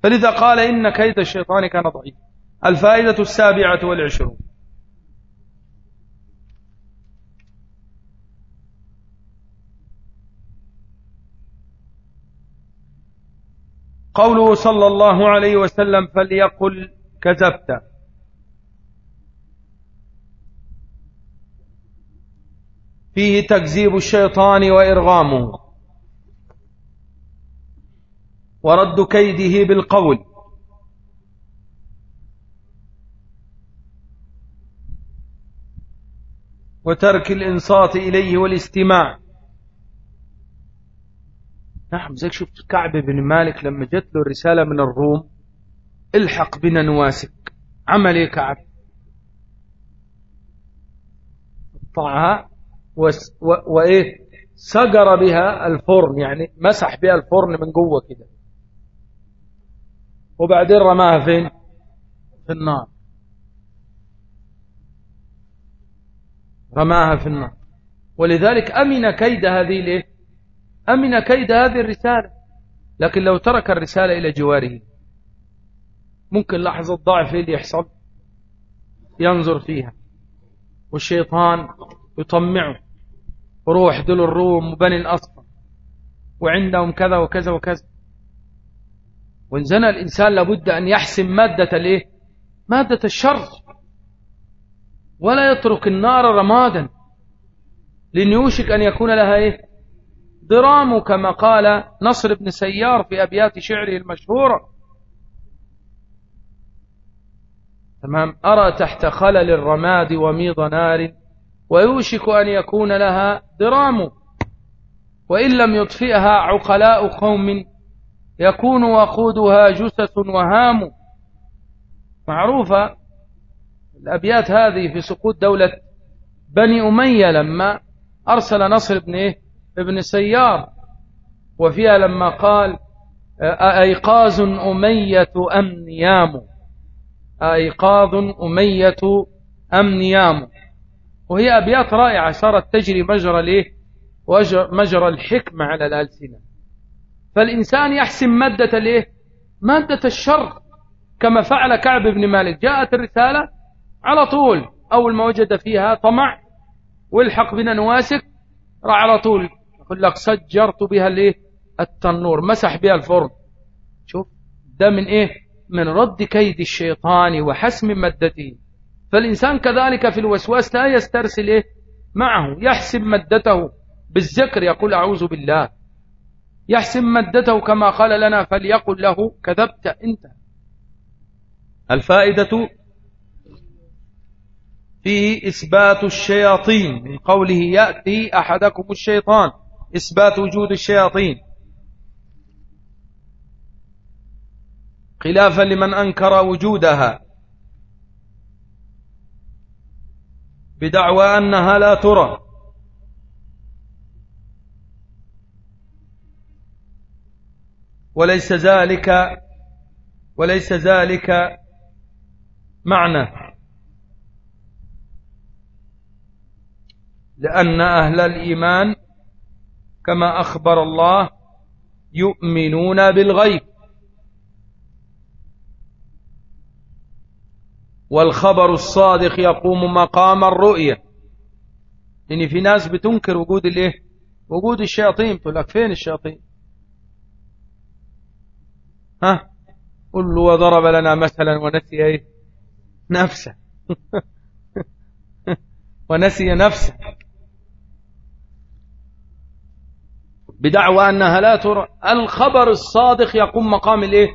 فلذا قال إن كيد الشيطان كان ضعيف الفائدة السابعة والعشرون. قوله صلى الله عليه وسلم فليقل كذبت. فيه تكذيب الشيطان وإرغامه. ورد كيده بالقول. وترك الإنصات إليه والاستماع. نعم زيك شفت كعب بن مالك لما جت له الرسالة من الروم الحق بنا نواسك عمل إيه كعب قطعها وإيه؟ سقر بها الفرن يعني مسح بها الفرن من جوه كده. وبعدين رماها فين؟ في النار. رماها في النار. ولذلك أمن كيد هذه الايه أمن كيد هذه الرسالة. لكن لو ترك الرسالة إلى جواره ممكن لحظة ضعف اللي يحصل ينظر فيها. والشيطان يطمعه. روح دول الروم وبني الأصفر وعندهم كذا وكذا وكذا. وإن زنى الإنسان لابد أن يحسم مادة الإيه؟ مادة الشر. ولا يترك النار رمادا. لأن يوشك أن يكون لها إيه؟ ضرام كما قال نصر بن سيار في أبيات شعره المشهورة تمام؟ أرى تحت خلل الرماد وميض نار ويوشك أن يكون لها ضرام وإن لم يطفئها عقلاء قوم يكون وقودها جثث وهام. معروفة الأبيات هذه في سقوط دولة بني أمية لما أرسل نصر بن إيه؟ ابن سيار وفيها لما قال أيقاظ أمية أم نيام. أيقاظ أمية أم نيام. وهي أبيات رائعة صارت تجري مجرى الإيه مجرى الحكمة على الألسنة. فالإنسان يحسم مادة الإيه مادة الشر كما فعل كعب بن مالك. جاءت الرسالة على طول أول ما وجد فيها طمع والحق بنا نواسك راح على طول. يقول لك سجرت بها الايه التنور. مسح بها الفرن. شوف ده من إيه؟ من رد كيد الشيطان وحسم مدته فالإنسان كذلك في الوسواس لا يسترسل إيه؟ معه. يحسب مدته بالذكر يقول أعوذ بالله. يحسب مدته كما قال لنا فليقل له كذبت أنت. الفائدة فيه إثبات الشياطين. من قوله يأتي أحدكم الشيطان. إثبات وجود الشياطين. خلافا لمن أنكر وجودها. بدعوى أنها لا ترى. وليس ذلك وليس ذلك معنى. لأن أهل الإيمان كما أخبر الله يؤمنون بالغيب. والخبر الصادق يقوم مقام الرؤية. إن في ناس بتنكر وجود الإيه؟ وجود الشياطين. تقول لك فين الشياطين؟ ها؟ قل له وضرب لنا مثلا ونسي إيه؟ نفسه. ونسي نفسه. بدعوى أنها لا ترى الخبر الصادق يقوم مقام الإيه؟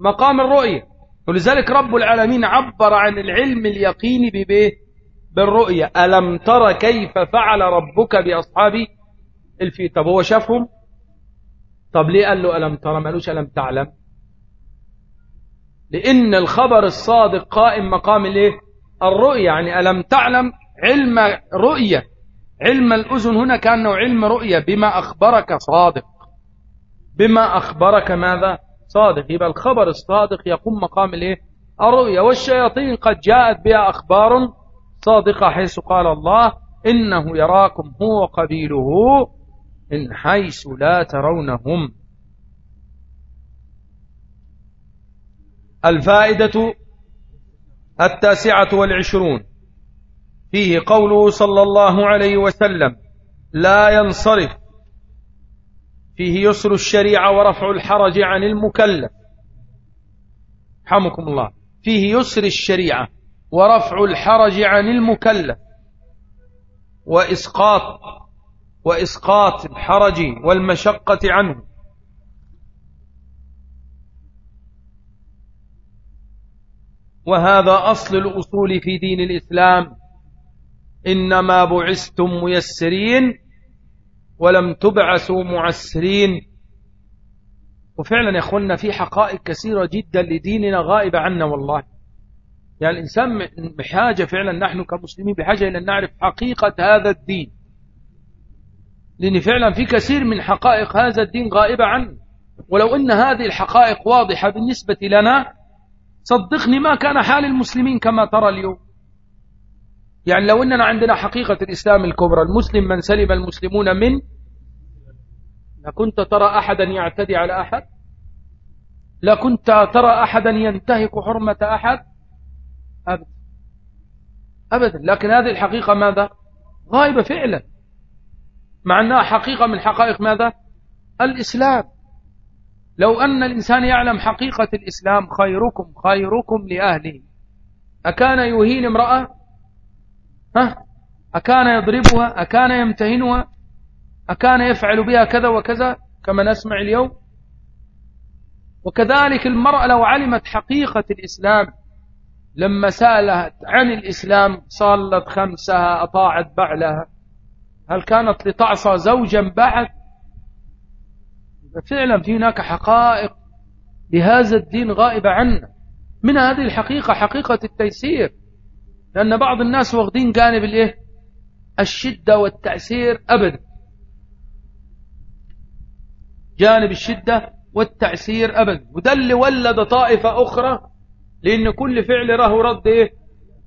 مقام الرؤية. ولذلك رب العالمين عبر عن العلم اليقيني ببيه؟ بالرؤية. ألم تر كيف فعل ربك بأصحاب الفيل؟ طب هو شافهم؟ طب ليه قال له ألم ترى مالوش ألم تعلم. لأن الخبر الصادق قائم مقام الإيه؟ الرؤية. يعني ألم تعلم علم رؤية. علم الأذن هنا كأنه علم رؤية بما أخبرك صادق. بما أخبرك ماذا؟ صادق. يبقى الخبر الصادق يقوم مقام الرؤيا والشياطين قد جاءت بها أخبار صادقة حيث قال الله إنه يراكم هو قبيله من حيث لا ترونهم. الفائدة التاسعة والعشرون. فيه قوله صلى الله عليه وسلم لا ينصرف. فيه يسر الشريعة ورفع الحرج عن المكلف. حمكم الله. فيه يسر الشريعة ورفع الحرج عن المكلف. وإسقاط وإسقاط الحرج والمشقة عنه. وهذا أصل الأصول في دين الإسلام. إنما بعثتم ميسرين ولم تبعثوا معسرين. وفعلا يا أخوانا في حقائق كثيرة جدا لديننا غائبة عنا والله. يعني الإنسان بحاجة فعلا نحن كمسلمين بحاجة إلى أن نعرف حقيقة هذا الدين. لأن فعلا في كثير من حقائق هذا الدين غائبة عنا. ولو أن هذه الحقائق واضحة بالنسبة لنا صدقني ما كان حال المسلمين كما ترى اليوم. يعني لو أننا عندنا حقيقة الإسلام الكبرى المسلم من سلم المسلمون من؟ لكنت ترى أحدا يعتدي على أحد؟ لكنت ترى أحدا ينتهك حرمة أحد؟ أبدا أبدا. لكن هذه الحقيقة ماذا؟ غائبة فعلا. مع أنها حقيقة من حقائق ماذا؟ الإسلام. لو أن الإنسان يعلم حقيقة الإسلام خيركم خيركم لأهله. أكان يهين امرأة؟ ها؟ أكان يضربها أكان يمتهنها أكان يفعل بها كذا وكذا كما نسمع اليوم. وكذلك المرأة لو علمت حقيقة الإسلام لما سألت عن الإسلام صلت خمسها أطاعت بعلها. هل كانت لتعصى زوجا بعد؟ فعلا في هناك حقائق لهذا الدين غائبة عنا. من هذه الحقيقة حقيقة التيسير. لأن بعض الناس واخدين جانب الإيه؟ الشدة والتعسير أبدا. جانب الشدة والتعسير أبدا. وده اللي ولد طائفة أخرى لأن كل فعل له رد إيه؟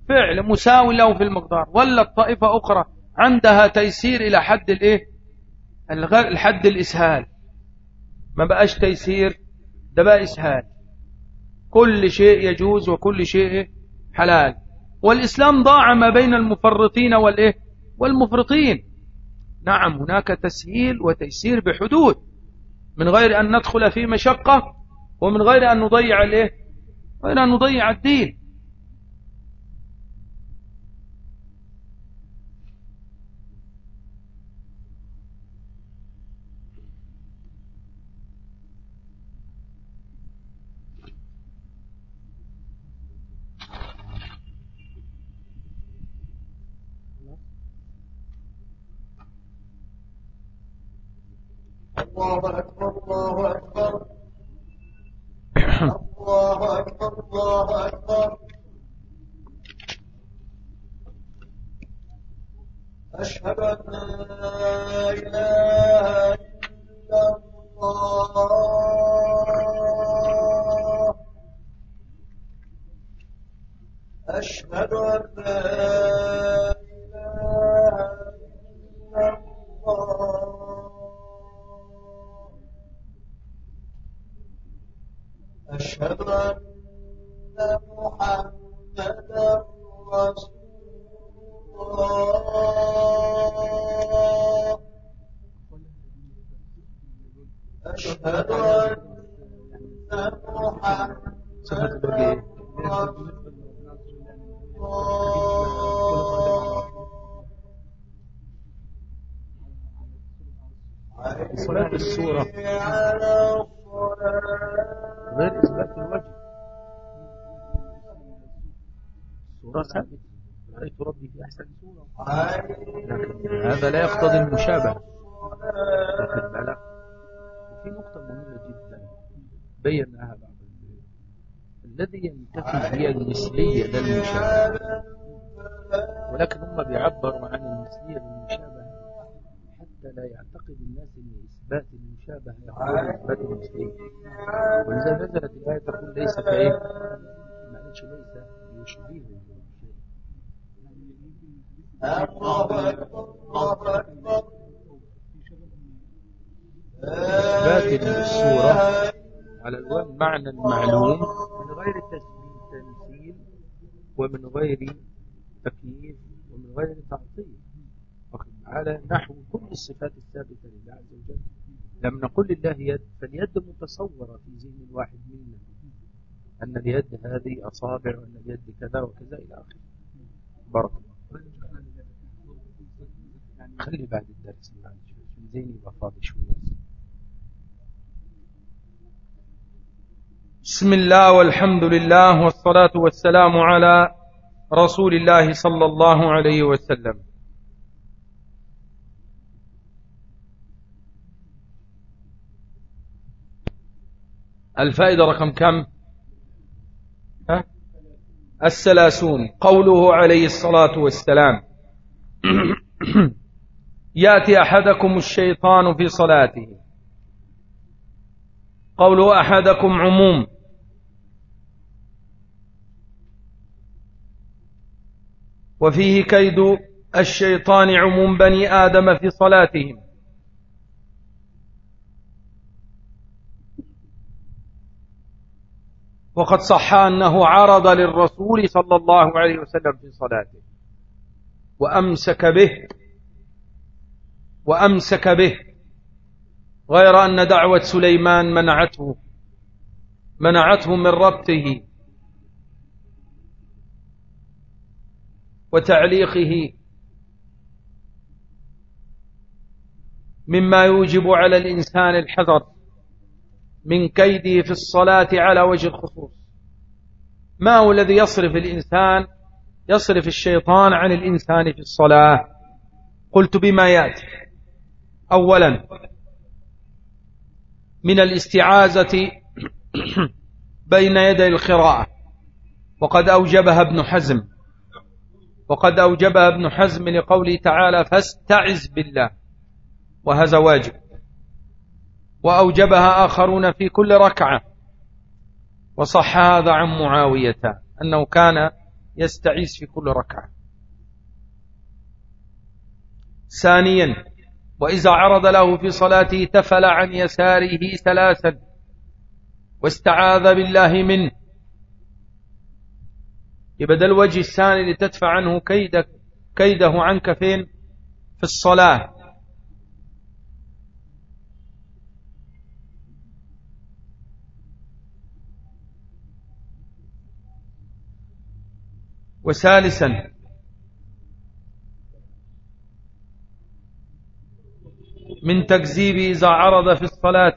فعل مساوي له في المقدار. ولد طائفة أخرى عندها تيسير إلى حد الإيه؟ الحد الإسهال. ما بقاش تيسير ده بقى إسهال. كل شيء يجوز وكل شيء حلال. والإسلام ضاع ما بين المفرطين والإيه؟ والمفرطين. نعم هناك تسهيل وتيسير بحدود. من غير أن ندخل في مشقة ومن غير أن نضيع الإيه؟ غير أن نضيع الدين. ثابتة رأيت ربي في أحسن سورة لكن هذا لا يقتضي المشابهة. واخد بالك وفي نقطة مهمة جدا. بيناها بعض الذي ينتفي هي المثلية لا المشابهة. ولكن هم بيعبروا عن المثلية بالمشابهة حتى لا يعتقد الناس إن إثبات المشابهة يقول إثبات المثلية ولذا نزلت الآية تقول ليس كايه ما ليس يشبهه. إثبات الصورة على المعنى المعلوم من غير تمثيل ومن غير تكييف ومن غير تعطيل. على نحو كل الصفات الثابتة لله عز وجل. لم نقل لله يد فاليد متصورة في ذهن الواحد منا أن اليد هذه أصابع وأن اليد كذا وكذا إلى آخره. بارك الله خلي بعد الدرس زين يبقى فاضي شوية بسم الله والحمد لله والصلاة والسلام على رسول الله صلى الله عليه وسلم. الفائدة رقم كم؟ ها؟ السلاسون قوله عليه الصلاة والسلام. يأتي أحدكم الشيطان في صلاته. قول أحدكم عموم. وفيه كيد الشيطان عموم بني آدم في صلاتهم. وقد صح أنه عرض للرسول صلى الله عليه وسلم في صلاته. وأمسك به وأمسك به غير أن دعوة سليمان منعته منعته من ربطه وتعليقه مما يوجب على الإنسان الحذر من كيده في الصلاة على وجه الخصوص. ما هو الذي يصرف الإنسان؟ يصرف الشيطان عن الإنسان في الصلاة. قلت بما يأتي. أولا من الاستعاذة بين يدي القراءة. وقد أوجبها ابن حزم وقد أوجبها ابن حزم لقوله تعالى فاستعذ بالله. وهذا واجب. وأوجبها آخرون في كل ركعة. وصح هذا عن معاوية أنه كان يستعيذ في كل ركعة. ثانيا وإذا عرض له في صلاته تفل عن يساره ثلاثا واستعاذ بالله منه. يبدأ الوجه الثاني لتدفع عنه كيدك كيده عنك فين في الصلاة. وثالثا من تكذيب إذا عرض في الصلاة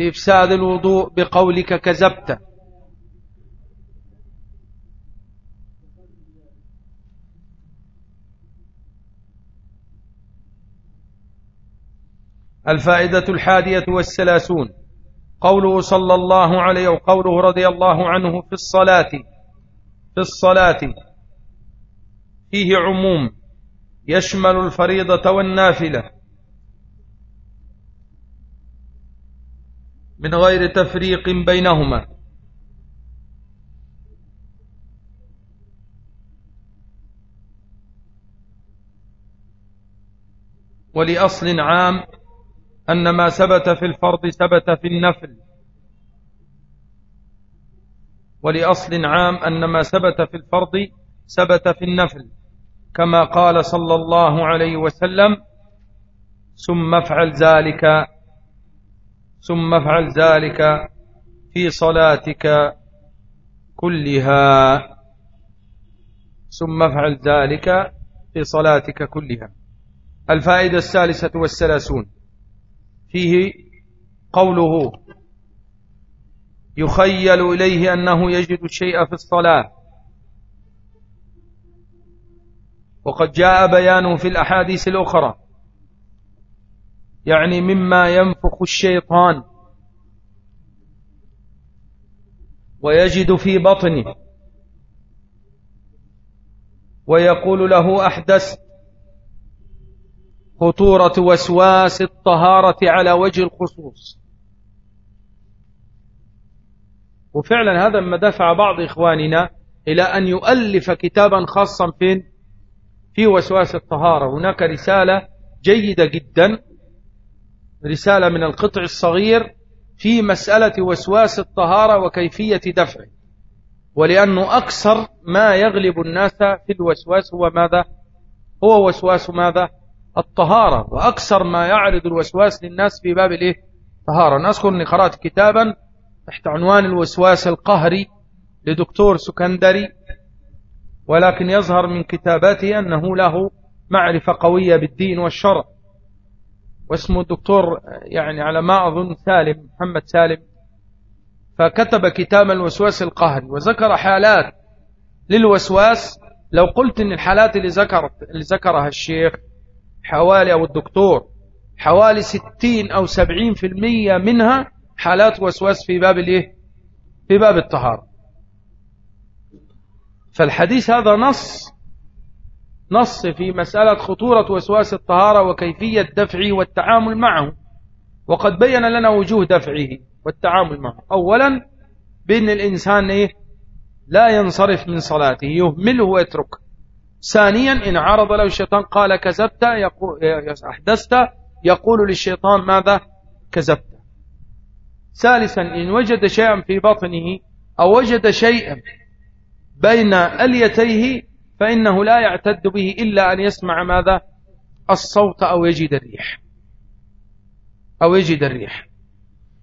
إفساد الوضوء بقولك كذبت. الفائدة الحادية والثلاثون. قوله صلى الله عليه وقوله رضي الله عنه في الصلاة في الصلاة. فيه عموم يشمل الفريضة والنافلة. من غير تفريق بينهما. ولأصل عام أن ما ثبت في الفرض ثبت في النفل. ولأصل عام أن ما ثبت في الفرض ثبت في النفل. كما قال صلى الله عليه وسلم ثم افعل ذلك ثم افعل ذلك في صلاتك كلها. ثم افعل ذلك في صلاتك كلها. الفائدة الثالثة والثلاثون. فيه قوله يخيل إليه أنه يجد الشيء في الصلاة. وقد جاء بيانه في الأحاديث الأخرى يعني مما ينفخ الشيطان. ويجد في بطنه. ويقول له أحدثت خطورة وسواس الطهارة على وجه الخصوص. وفعلا هذا ما دفع بعض إخواننا إلى أن يؤلف كتابا خاصا في وسواس الطهارة. هناك رسالة جيدة جدا. رسالة من القطع الصغير في مسألة وسواس الطهارة وكيفية دفعه. ولأنه أكثر ما يغلب الناس في الوسواس هو ماذا؟ هو وسواس ماذا؟ الطهارة. وأكثر ما يعرض الوسواس للناس في باب الإيه؟ طهارة. نذكر أني قرأت كتابا تحت عنوان الوسواس القهري لدكتور سكندري ولكن يظهر من كتاباته أنه له معرفة قوية بالدين والشرع. واسمه الدكتور يعني على ما أظن سالم محمد سالم. فكتب كتاب الوسواس القهري وذكر حالات للوسواس. لو قلت إن الحالات اللي ذكرت اللي ذكرها الشيخ حوالي أو الدكتور حوالي ستين أو سبعين في المية منها حالات وسواس في باب الإيه؟ في باب الطهارة. فالحديث هذا نص نص في مسألة خطورة وسواس الطهارة وكيفية دفعه والتعامل معه. وقد بين لنا وجوه دفعه والتعامل معه. أولا بأن الإنسان إيه؟ لا ينصرف من صلاته يهمله ويتركه. ثانيا إن عرض له الشيطان قال كذبت أحدثت يقول للشيطان ماذا؟ كذبت. ثالثا إن وجد شيئا في بطنه أو وجد شيئا بين أليتيه فإنه لا يعتد به إلا أن يسمع ماذا؟ الصوت أو يجد الريح. أو يجد الريح.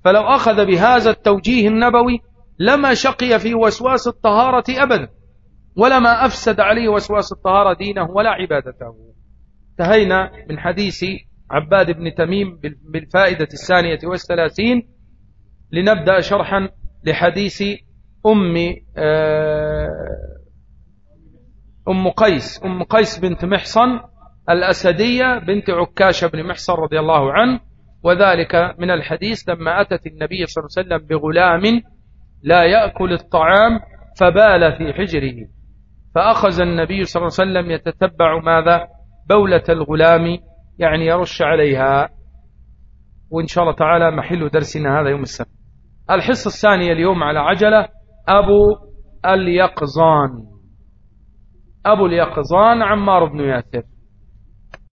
فلو أخذ بهذا التوجيه النبوي لما شقي في وسواس الطهارة أبدا ولما أفسد عليه وسواس الطهارة دينه ولا عبادته. انتهينا من حديث عباد بن تميم بالفائدة الثانية والثلاثين. لنبدأ شرحا لحديث أم آه، أم قيس أم قيس بنت محصن الأسدية بنت عكاشة بن محصن رضي الله عنه وذلك من الحديث لما أتت النبي صلى الله عليه وسلم بغلام لا يأكل الطعام فبال في حجره. فأخذ النبي صلى الله عليه وسلم يتتبع ماذا؟ بولة الغلام يعني يرش عليها. وإن شاء الله تعالى محل درسنا هذا يوم السبت. الحصة الثانية اليوم على عجلة أبو اليقظان. أبو اليقظان عمار بن ياسر.